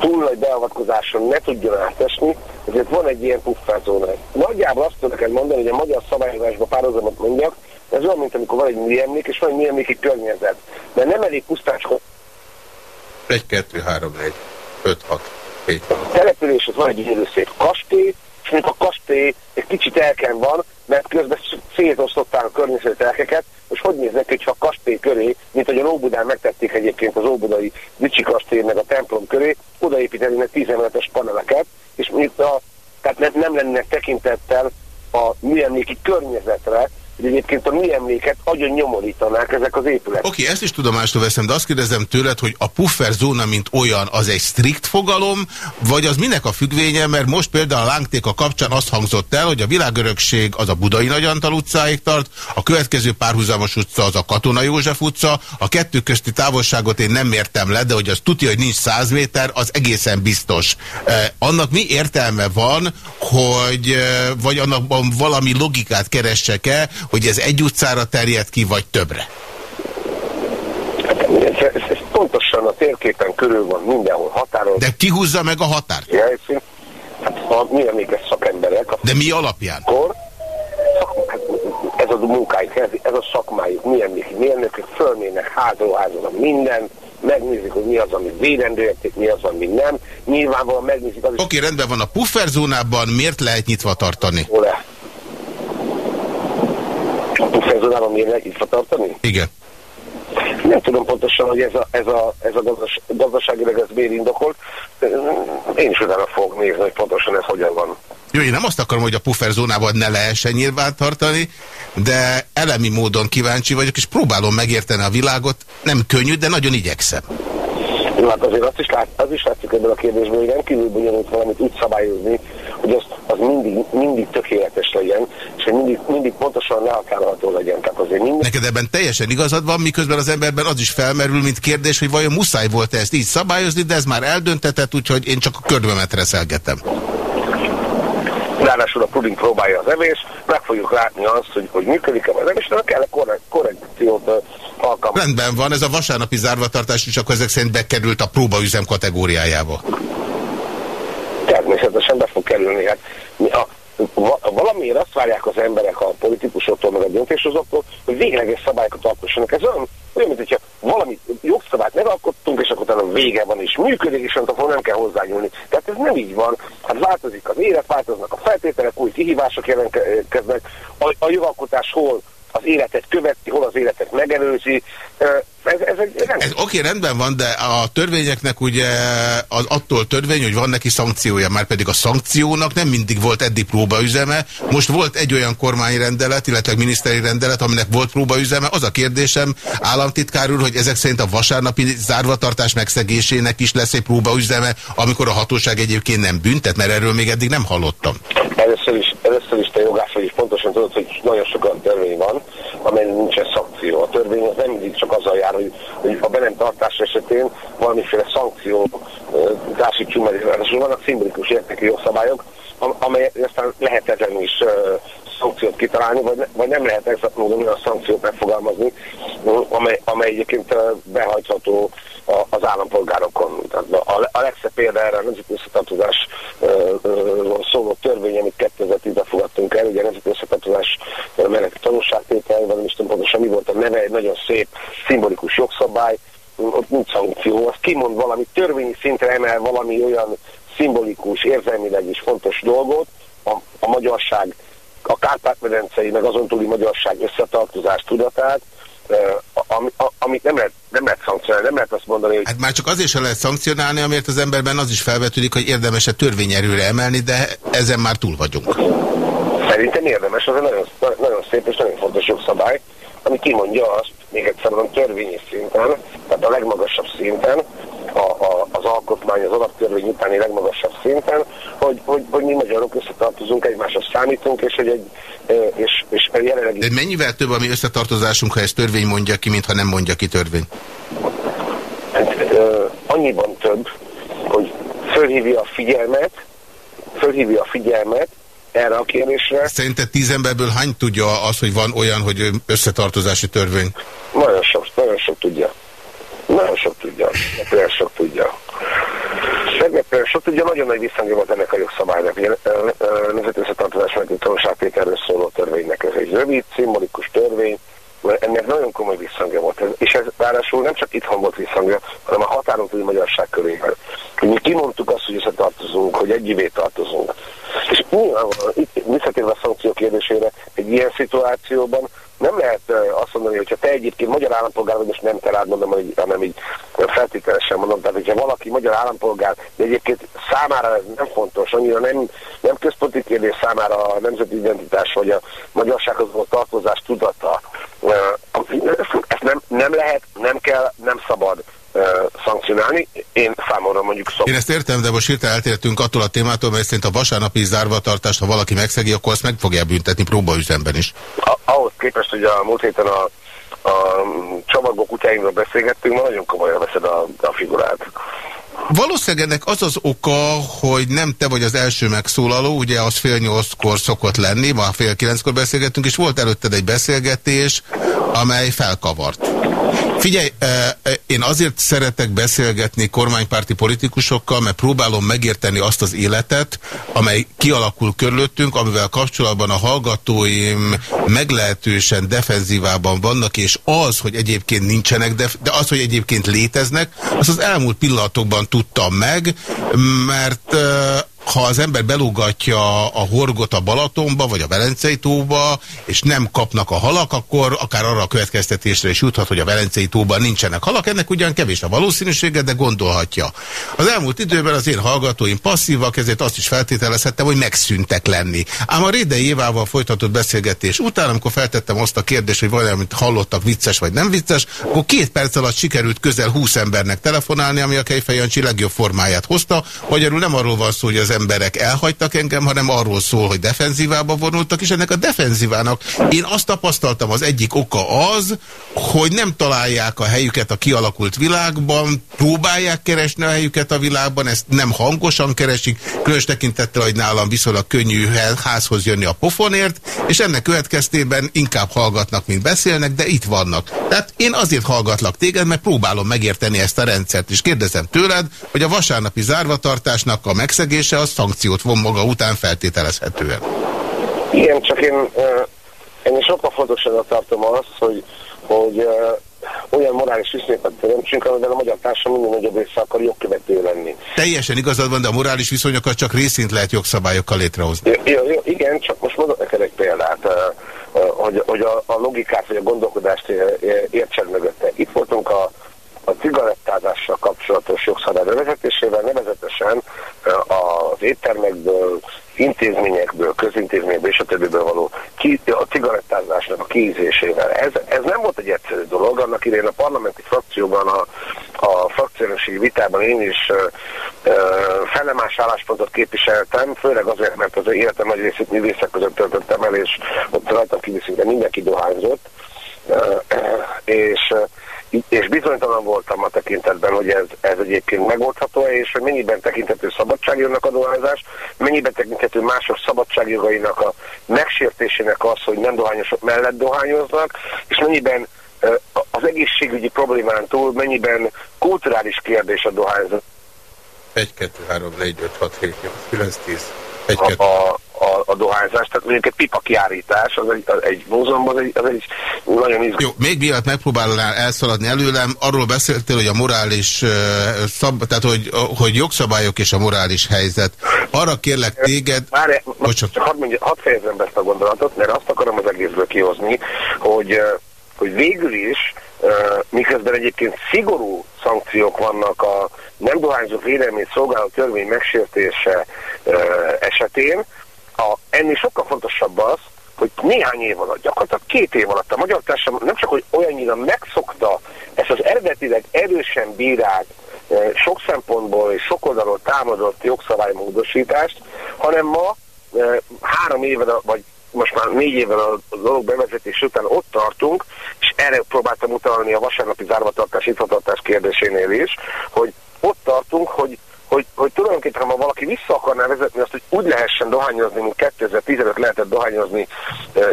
túl nagy beavatkozáson ne tudjon átesni, ezért van egy ilyen pufferzóna. Nagyjából azt tudom neked mondani, hogy a magyar szabályozásban párhuzamot mondjak, ez olyan, mint amikor van egy műemlék, és van egy műemléki környezet. De nem elég pusztán 1, 2, 3, 4, 5, 6, 7. A település van egy gyönyörű szép kastély, és mondjuk a kastély egy kicsit elken van, mert közben szétosztották a környezeti telkeket, és hogy néznek, hogyha a kastély köré, mint hogy a Óbudán megtették egyébként az Óbudai Dicsi kastély meg a templom köré, odaépítenének 10 emeletes paneleket, és mondjuk a, tehát nem, nem lennének tekintettel a műemléki környezetre, hogy egyébként a mi emléket agyon nyomorítanák ezek az épületek. Oké, okay, ezt is tudomásul veszem, de azt kérdezem tőled, hogy a pufferzóna, mint olyan, az egy strikt fogalom, vagy az minek a függvénye, mert most például a lángtéka kapcsán azt hangzott el, hogy a világörökség az a Budai Nagyantal utcáig tart, a következő párhuzamos utca az a Katona József utca, a kettő közti távolságot én nem mértem le, de hogy az tudja, hogy nincs 100 méter, az egészen biztos. Eh, annak mi értelme van, hogy, eh, vagy annak valami logikát keressek-e, hogy ez egy utcára terjed ki, vagy többre? Ez, ez, ez pontosan a térképen körül van mindenhol határon. De ki húzza meg a határt? Jelszín. Hát ha mi emlékes szakemberek. De mi alapján? Akkor, hát, ez a munkájuk, ez, ez a szakmájuk, mi emlékik, mi emlékik, fölmének házról házról mindent, megnézik, hogy mi az, ami védendő érték, mi az, ami nem. Nyilvánvalóan megnézik az Oké, okay, rendben van a pufferzónában, miért lehet nyitva tartani? Le. 2023 évre nyitva tartani? Igen. Nem tudom pontosan, hogy ez a, ez a, ez a gazdas, gazdaságilag ez miért indokolt. Én is utána fogok nézni, hogy pontosan ez hogyan van. Jó, én nem azt akarom, hogy a pufferzónában ne lehessen nyilván tartani, de elemi módon kíváncsi vagyok, és próbálom megérteni a világot. Nem könnyű, de nagyon igyekszem. Jó, hát azért azt is, lát, az is látszik ebből a kérdésből, hogy rendkívül bonyolult valamit úgy szabályozni, hogy az, az mindig, mindig tökéletes legyen, és hogy mindig, mindig pontosan lehatárolható legyen. Tehát azért mindig... Neked ebben teljesen igazad van, miközben az emberben az is felmerül, mint kérdés, hogy vajon muszáj volt-e ezt így szabályozni, de ez már eldöntetett, úgyhogy én csak a kördömet reszelgetem ráadásul a puding próbálja az evés, meg fogjuk látni azt, hogy, hogy működik-e az evés, de kell a korrekciót alkalmazni. Rendben van, ez a vasárnapi zárvatartás is akkor ezek szerint bekerült a próbaüzem kategóriájába. Természetesen be fog kerülni. Hát, a, valamiért azt várják az emberek a politikusoktól, meg a döntéshozóktól, hogy végleges szabályokat alkossanak. Ez olyan, olyan mint hogyha valami jogszabályt megalkottunk, és akkor utána vége van, és működik, és akkor nem kell hozzányúlni. Tehát ez nem így van. Hát változik az élet, változnak a feltételek, új kihívások jelentkeznek, a, a jogalkotás hol az életet követi, hol az életet megelőzi. Ez, ez egy ez Oké, rendben van, de a törvényeknek ugye az attól törvény, hogy van neki szankciója, már pedig a szankciónak nem mindig volt eddig próbaüzeme. Most volt egy olyan kormányrendelet, illetve miniszteri rendelet, aminek volt próbaüzeme. Az a kérdésem, államtitkár úr, hogy ezek szerint a vasárnapi zárvatartás megszegésének is lesz egy próbaüzeme, amikor a hatóság egyébként nem büntet, mert erről még eddig nem hallottam. Először is, először is te jogász is pontosan tudod, hogy nagyon sokan törvény van, amelyen nincsen szankció. A törvény az nem mindig csak azzal jár, hogy, hogy a be tartás esetén valamiféle szankció társítsunk meg. Vannak szimbolikus értékű jogszabályok, amelyek aztán lehetetlen is szankciót kitalálni, vagy, vagy nem lehet exakt módon olyan szankciót megfogalmazni, amely, amely egyébként behajtható az állampolgárokon. Tehát a, a legszebb példa erre a nemzeti összetartozásról szóló törvény, amit 2010-ben fogadtunk el, ugye nemzeti összetartozás mellett tanulságtétel, vagy nem is tudom pontosan mi volt a neve, egy nagyon szép, szimbolikus jogszabály, ott nincs szankció, az kimond valami törvényi szintre emel valami olyan szimbolikus, érzelmileg is fontos dolgot, a, a magyarság, a Kárpát-medencei, meg azon túli magyarság összetartozás tudatát, amit nem lehet, nem lehet szankcionálni, nem lehet azt mondani, hogy... Hát már csak azért sem lehet szankcionálni, amért az emberben az is felvetődik, hogy érdemes-e törvényerőre emelni, de ezen már túl vagyunk. Szerintem érdemes, az egy nagyon, nagyon szép és nagyon fontos jogszabály, ami kimondja azt, még egyszer mondom, törvényi szinten, tehát a legmagasabb szinten, a, a, az alkotmány, az alaptörvény utáni legmagasabb szinten, hogy, hogy, hogy mi magyarok összetartozunk, egymásra számítunk, és hogy egy, és, jelenleg... De mennyivel több a mi összetartozásunk, ha ez törvény mondja ki, mint ha nem mondja ki törvény? Hát, annyiban több, hogy fölhívja a figyelmet, fölhívja a figyelmet erre a kérdésre. Szerinted tíz emberből hány tudja az, hogy van olyan, hogy összetartozási törvény? Nagyon sok, nagyon sok tudja. Nagyon sok tudja. Nagyon sok tudja. Meglepően sok tudja, nagyon nagy visszhangja volt ennek a jogszabálynak. Ugye nemzeti összetartozásnak egy tanulságtételről szóló törvénynek. Ez egy rövid, szimbolikus törvény, ennek nagyon komoly visszhangja volt. És ez ráadásul nem csak itthon volt visszhangja, hanem a határon túli magyarság körében. Mi kimondtuk azt, hogy összetartozunk, hogy egyévé tartozunk. És nyilvánvalóan itt visszatérve a szankció kérdésére, egy ilyen szituációban nem lehet azt mondani, hogyha te egyébként magyar állampolgár vagy, most nem te rád mondom, hanem így feltételesen mondom, tehát hogyha valaki magyar állampolgár, de egyébként számára ez nem fontos, annyira nem, nem központi kérdés számára a nemzeti identitás vagy a magyarsághoz való tartozás tudata. Ezt nem, nem lehet, nem kell, nem szabad szankcionálni. Én számomra mondjuk szok. Én ezt értem, de most hirtelen eltértünk attól a témától, mert szerint a vasárnapi zárvatartást, ha valaki megszegi, akkor azt meg fogja büntetni próbaüzemben is. A, képest, hogy a múlt héten a, a csomagok utjáinkról beszélgettünk, ma nagyon komolyan veszed a, a figurát. Valószínűleg ennek az az oka, hogy nem te vagy az első megszólaló, ugye az fél nyolckor szokott lenni, ma fél kilenckor beszélgettünk, és volt előtted egy beszélgetés, amely felkavart. Figyelj, én azért szeretek beszélgetni kormánypárti politikusokkal, mert próbálom megérteni azt az életet, amely kialakul körülöttünk, amivel kapcsolatban a hallgatóim meglehetősen defenzívában vannak, és az, hogy egyébként nincsenek, de, az, hogy egyébként léteznek, az az elmúlt pillanatokban tudtam meg, mert ha az ember belógatja a horgot a Balatonba, vagy a Velencei tóba, és nem kapnak a halak, akkor akár arra a következtetésre is juthat, hogy a Velencei tóban nincsenek halak. Ennek ugyan kevés a valószínűsége, de gondolhatja. Az elmúlt időben az én hallgatóim passzívak, ezért azt is feltételezhettem, hogy megszűntek lenni. Ám a Rédei Évával folytatott beszélgetés után, amikor feltettem azt a kérdést, hogy valamit hallottak vicces vagy nem vicces, akkor két perc alatt sikerült közel 20 embernek telefonálni, ami a Kejfej legjobb formáját hozta. Magyarul nem arról van szó, hogy az emberek elhagytak engem, hanem arról szól, hogy defenzívába vonultak, és ennek a defenzívának én azt tapasztaltam, az egyik oka az, hogy nem találják a helyüket a kialakult világban, próbálják keresni a helyüket a világban, ezt nem hangosan keresik, különös tekintettel, hogy nálam viszonylag könnyű házhoz jönni a pofonért, és ennek következtében inkább hallgatnak, mint beszélnek, de itt vannak. Tehát én azért hallgatlak téged, mert próbálom megérteni ezt a rendszert, és kérdezem tőled, hogy a vasárnapi zárvatartásnak a megszegése az szankciót von maga után feltételezhetően. Igen, csak én, én sokkal fontosabbnak tartom azt, hogy, hogy olyan morális viszonyokat teremtsünk, amiben a magyar társadalom minden nagyobb része akar jogkövető lenni. Teljesen igazad van, de a morális viszonyokat csak részint lehet jogszabályokkal létrehozni. Jó, jó, igen, csak most mondok neked egy példát, hogy, hogy a, a logikát vagy a gondolkodást értsen mögötte. Itt voltunk a a cigarettázással kapcsolatos jogszabály bevezetésével nevezetesen az éttermekből, intézményekből, közintézményekből és a többiből való a cigarettázásnak a kiízésével. Ez, ez nem volt egy egyszerű dolog, annak idején a parlamenti frakcióban, a, a frakciónosi vitában én is uh, felemás álláspontot képviseltem, főleg azért, mert az életem nagy részét művészek között töltöttem el, és ott rajtam kívül mindenki dohányzott, uh, és és bizonytalan voltam a tekintetben, hogy ez, ez egyébként megoldható -e, és hogy mennyiben tekinthető szabadságjognak a dohányzás, mennyiben tekinthető mások szabadságjogainak a megsértésének az, hogy nem dohányosok mellett dohányoznak, és mennyiben az egészségügyi problémán túl mennyiben kulturális kérdés a dohányzat. 1, 2, 3, 4, 5, 6, 7, 8, 9, 10. A, a, a, a dohányzás, tehát mondjuk egy pipa kiárítás, az egy, az egy múzeumban, az egy, az egy nagyon izgalmas. Jó, még miatt megpróbálnál elszaladni előlem, arról beszéltél, hogy a morális, szab, tehát hogy, hogy jogszabályok és a morális helyzet. Arra kérlek téged... Várj, csak hadd, mondja, hadd fejezem be ezt a gondolatot, mert azt akarom az egészből kihozni, hogy, hogy végül is miközben egyébként szigorú szankciók vannak a nem dohányzó védelmi szolgáló törvény megsértése esetén, a, ennél sokkal fontosabb az, hogy néhány év alatt, gyakorlatilag két év alatt a magyar társadalom nem csak, hogy olyannyira megszokta ezt az eredetileg erősen bírált, sok szempontból és sok oldalról támadott jogszabálymódosítást, hanem ma három évvel, vagy most már négy évvel a dolog bevezetés után ott tartunk, és erre próbáltam utalni a vasárnapi zárvatartás, nyitvatartás kérdésénél is, hogy ott tartunk, hogy hogy, hogy tulajdonképpen, ha valaki vissza akarná vezetni azt, hogy úgy lehessen dohányozni, mint 2015 lehetett dohányozni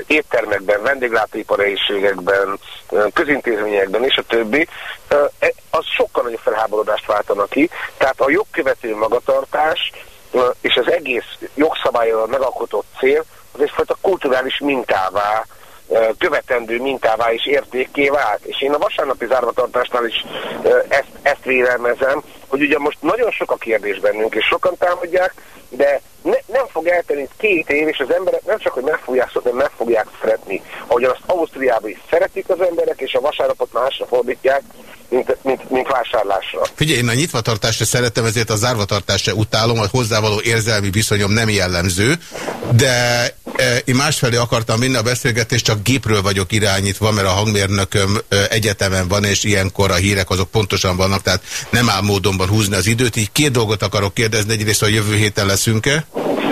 éttermekben, vendéglátóipari helyiségekben, e, közintézményekben és a többi, e, az sokkal nagyobb felháborodást váltana ki. Tehát a jogkövető magatartás és az egész jogszabályról megalkotott cél az egyfajta kulturális mintává követendő mintává és értékké vált. És én a vasárnapi zárvatartásnál is ezt, ezt vélelmezem, hogy ugye most nagyon sok a kérdés bennünk, és sokan támadják, de ne, nem fog eltenni két év, és az emberek nem csak, hogy meg fogják szokni, meg fogják szeretni. Ahogyan azt Ausztriában is szeretik az emberek, és a vasárnapot másra fordítják, mint, mint, mint vásárlásra. Figyelj, én a nyitvatartásra szeretem, ezért a zárvatartásra utálom, a hozzávaló érzelmi viszonyom nem jellemző, de e, én másfelé akartam vinni a beszélgetést, csak gépről vagyok irányítva, mert a hangmérnököm e, egyetemen van, és ilyenkor a hírek azok pontosan vannak, tehát nem áll módonban húzni az időt, így két dolgot akarok kérdezni, egyrészt a jövő héten leszünk-e?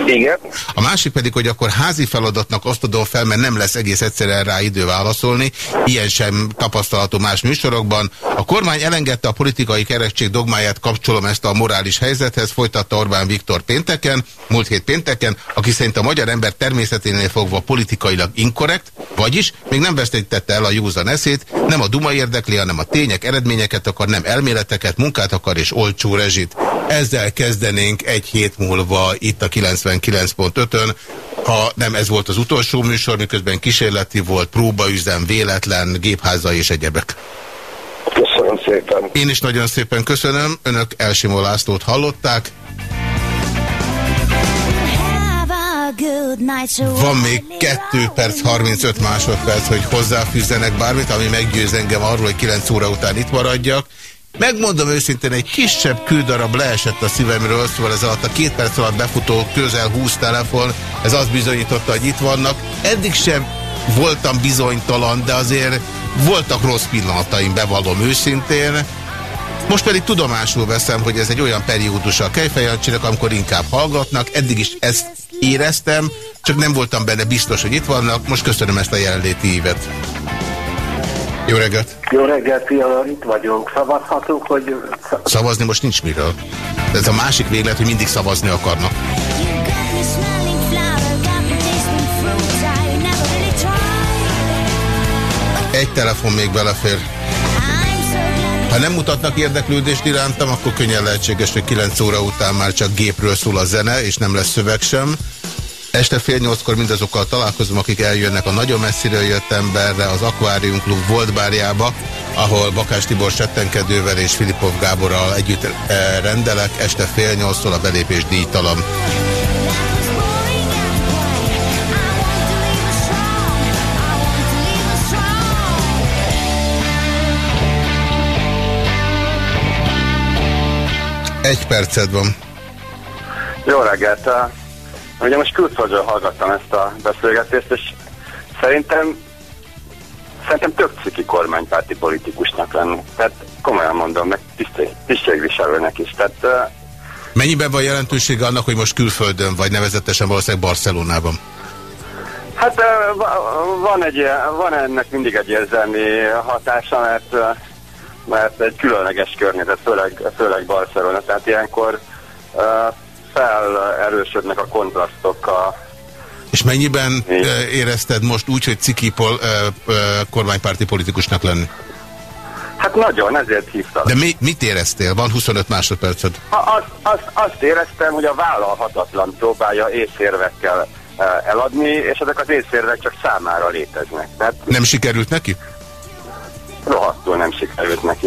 Igen. A másik pedig, hogy akkor házi feladatnak azt adom fel, mert nem lesz egész egyszerűen rá idő válaszolni, ilyen sem tapasztalható más műsorokban. A kormány elengedte a politikai kerekség dogmáját, kapcsolom ezt a morális helyzethez, folytatta Orbán Viktor pénteken, múlt hét pénteken, aki szerint a magyar ember természeténél fogva politikailag inkorrekt, vagyis még nem vesztítette el a józan eszét, nem a duma érdekli, hanem a tények, eredményeket akar, nem elméleteket, munkát akar és olcsó rezsit. Ezzel kezdenénk egy hét múlva itt a 99.5-ön. Ha nem ez volt az utolsó műsor, miközben kísérleti volt, próbaüzem, véletlen, gépháza és egyebek. Köszönöm szépen. Én is nagyon szépen köszönöm. Önök Elsimó Lászlót hallották. Van még 2 perc 35 másodperc, hogy hozzáfűzzenek bármit, ami meggyőz engem arról, hogy 9 óra után itt maradjak. Megmondom őszintén, egy kisebb küldarab leesett a szívemről, szóval ez alatt a két perc alatt befutó közel 20 telefon, ez azt bizonyította, hogy itt vannak. Eddig sem voltam bizonytalan, de azért voltak rossz pillanataim, bevallom őszintén. Most pedig tudomásul veszem, hogy ez egy olyan periódus a Kejfejancsinak, amikor inkább hallgatnak. Eddig is ezt éreztem, csak nem voltam benne biztos, hogy itt vannak. Most köszönöm ezt a jelenléti évet. Jó reggelt! Jó reggelt, fiala, itt vagyunk. Szavazhatunk, hogy... Szavazni most nincs miről. De ez a másik véglet, hogy mindig szavazni akarnak. Egy telefon még belefér. Ha nem mutatnak érdeklődést irántam, akkor könnyen lehetséges, hogy 9 óra után már csak gépről szól a zene, és nem lesz szöveg sem. Este fél nyolckor mindazokkal találkozom, akik eljönnek a nagyon messziről jött emberre, az Aquarium Club volt bárjába, ahol Bakás Tibor Settenkedővel és Filipov Gáborral együtt eh, rendelek. Este fél nyolctól a belépés díjtalan. Egy perced van. Jó reggelt! Ugye most külföldről hallgattam ezt a beszélgetést, és szerintem szerintem tök ciki kormánypárti politikusnak lenni. Tehát komolyan mondom, meg tisztség, tisztségviselőnek is. Tehát, uh, Mennyiben van jelentősége annak, hogy most külföldön vagy nevezetesen valószínűleg Barcelonában? Hát uh, van, egy, van ennek mindig egy érzelmi hatása, mert, uh, mert egy különleges környezet, főleg, főleg Barcelona. Tehát ilyenkor uh, felerősödnek a kontrasztok a és mennyiben érezted most úgy, hogy ciki pol, ö, ö, kormánypárti politikusnak lenni? Hát nagyon, ezért hívtam. De mi, mit éreztél? Van 25 másodperced. Azt, azt, azt éreztem, hogy a vállalhatatlan próbálja észérvekkel eladni, és ezek az észérvek csak számára léteznek. Tehát nem sikerült neki? Rohadtul nem sikerült neki.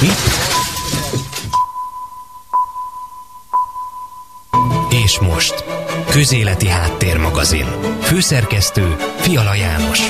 Mi? És most, Közéleti Háttérmagazin. Főszerkesztő Fiala János.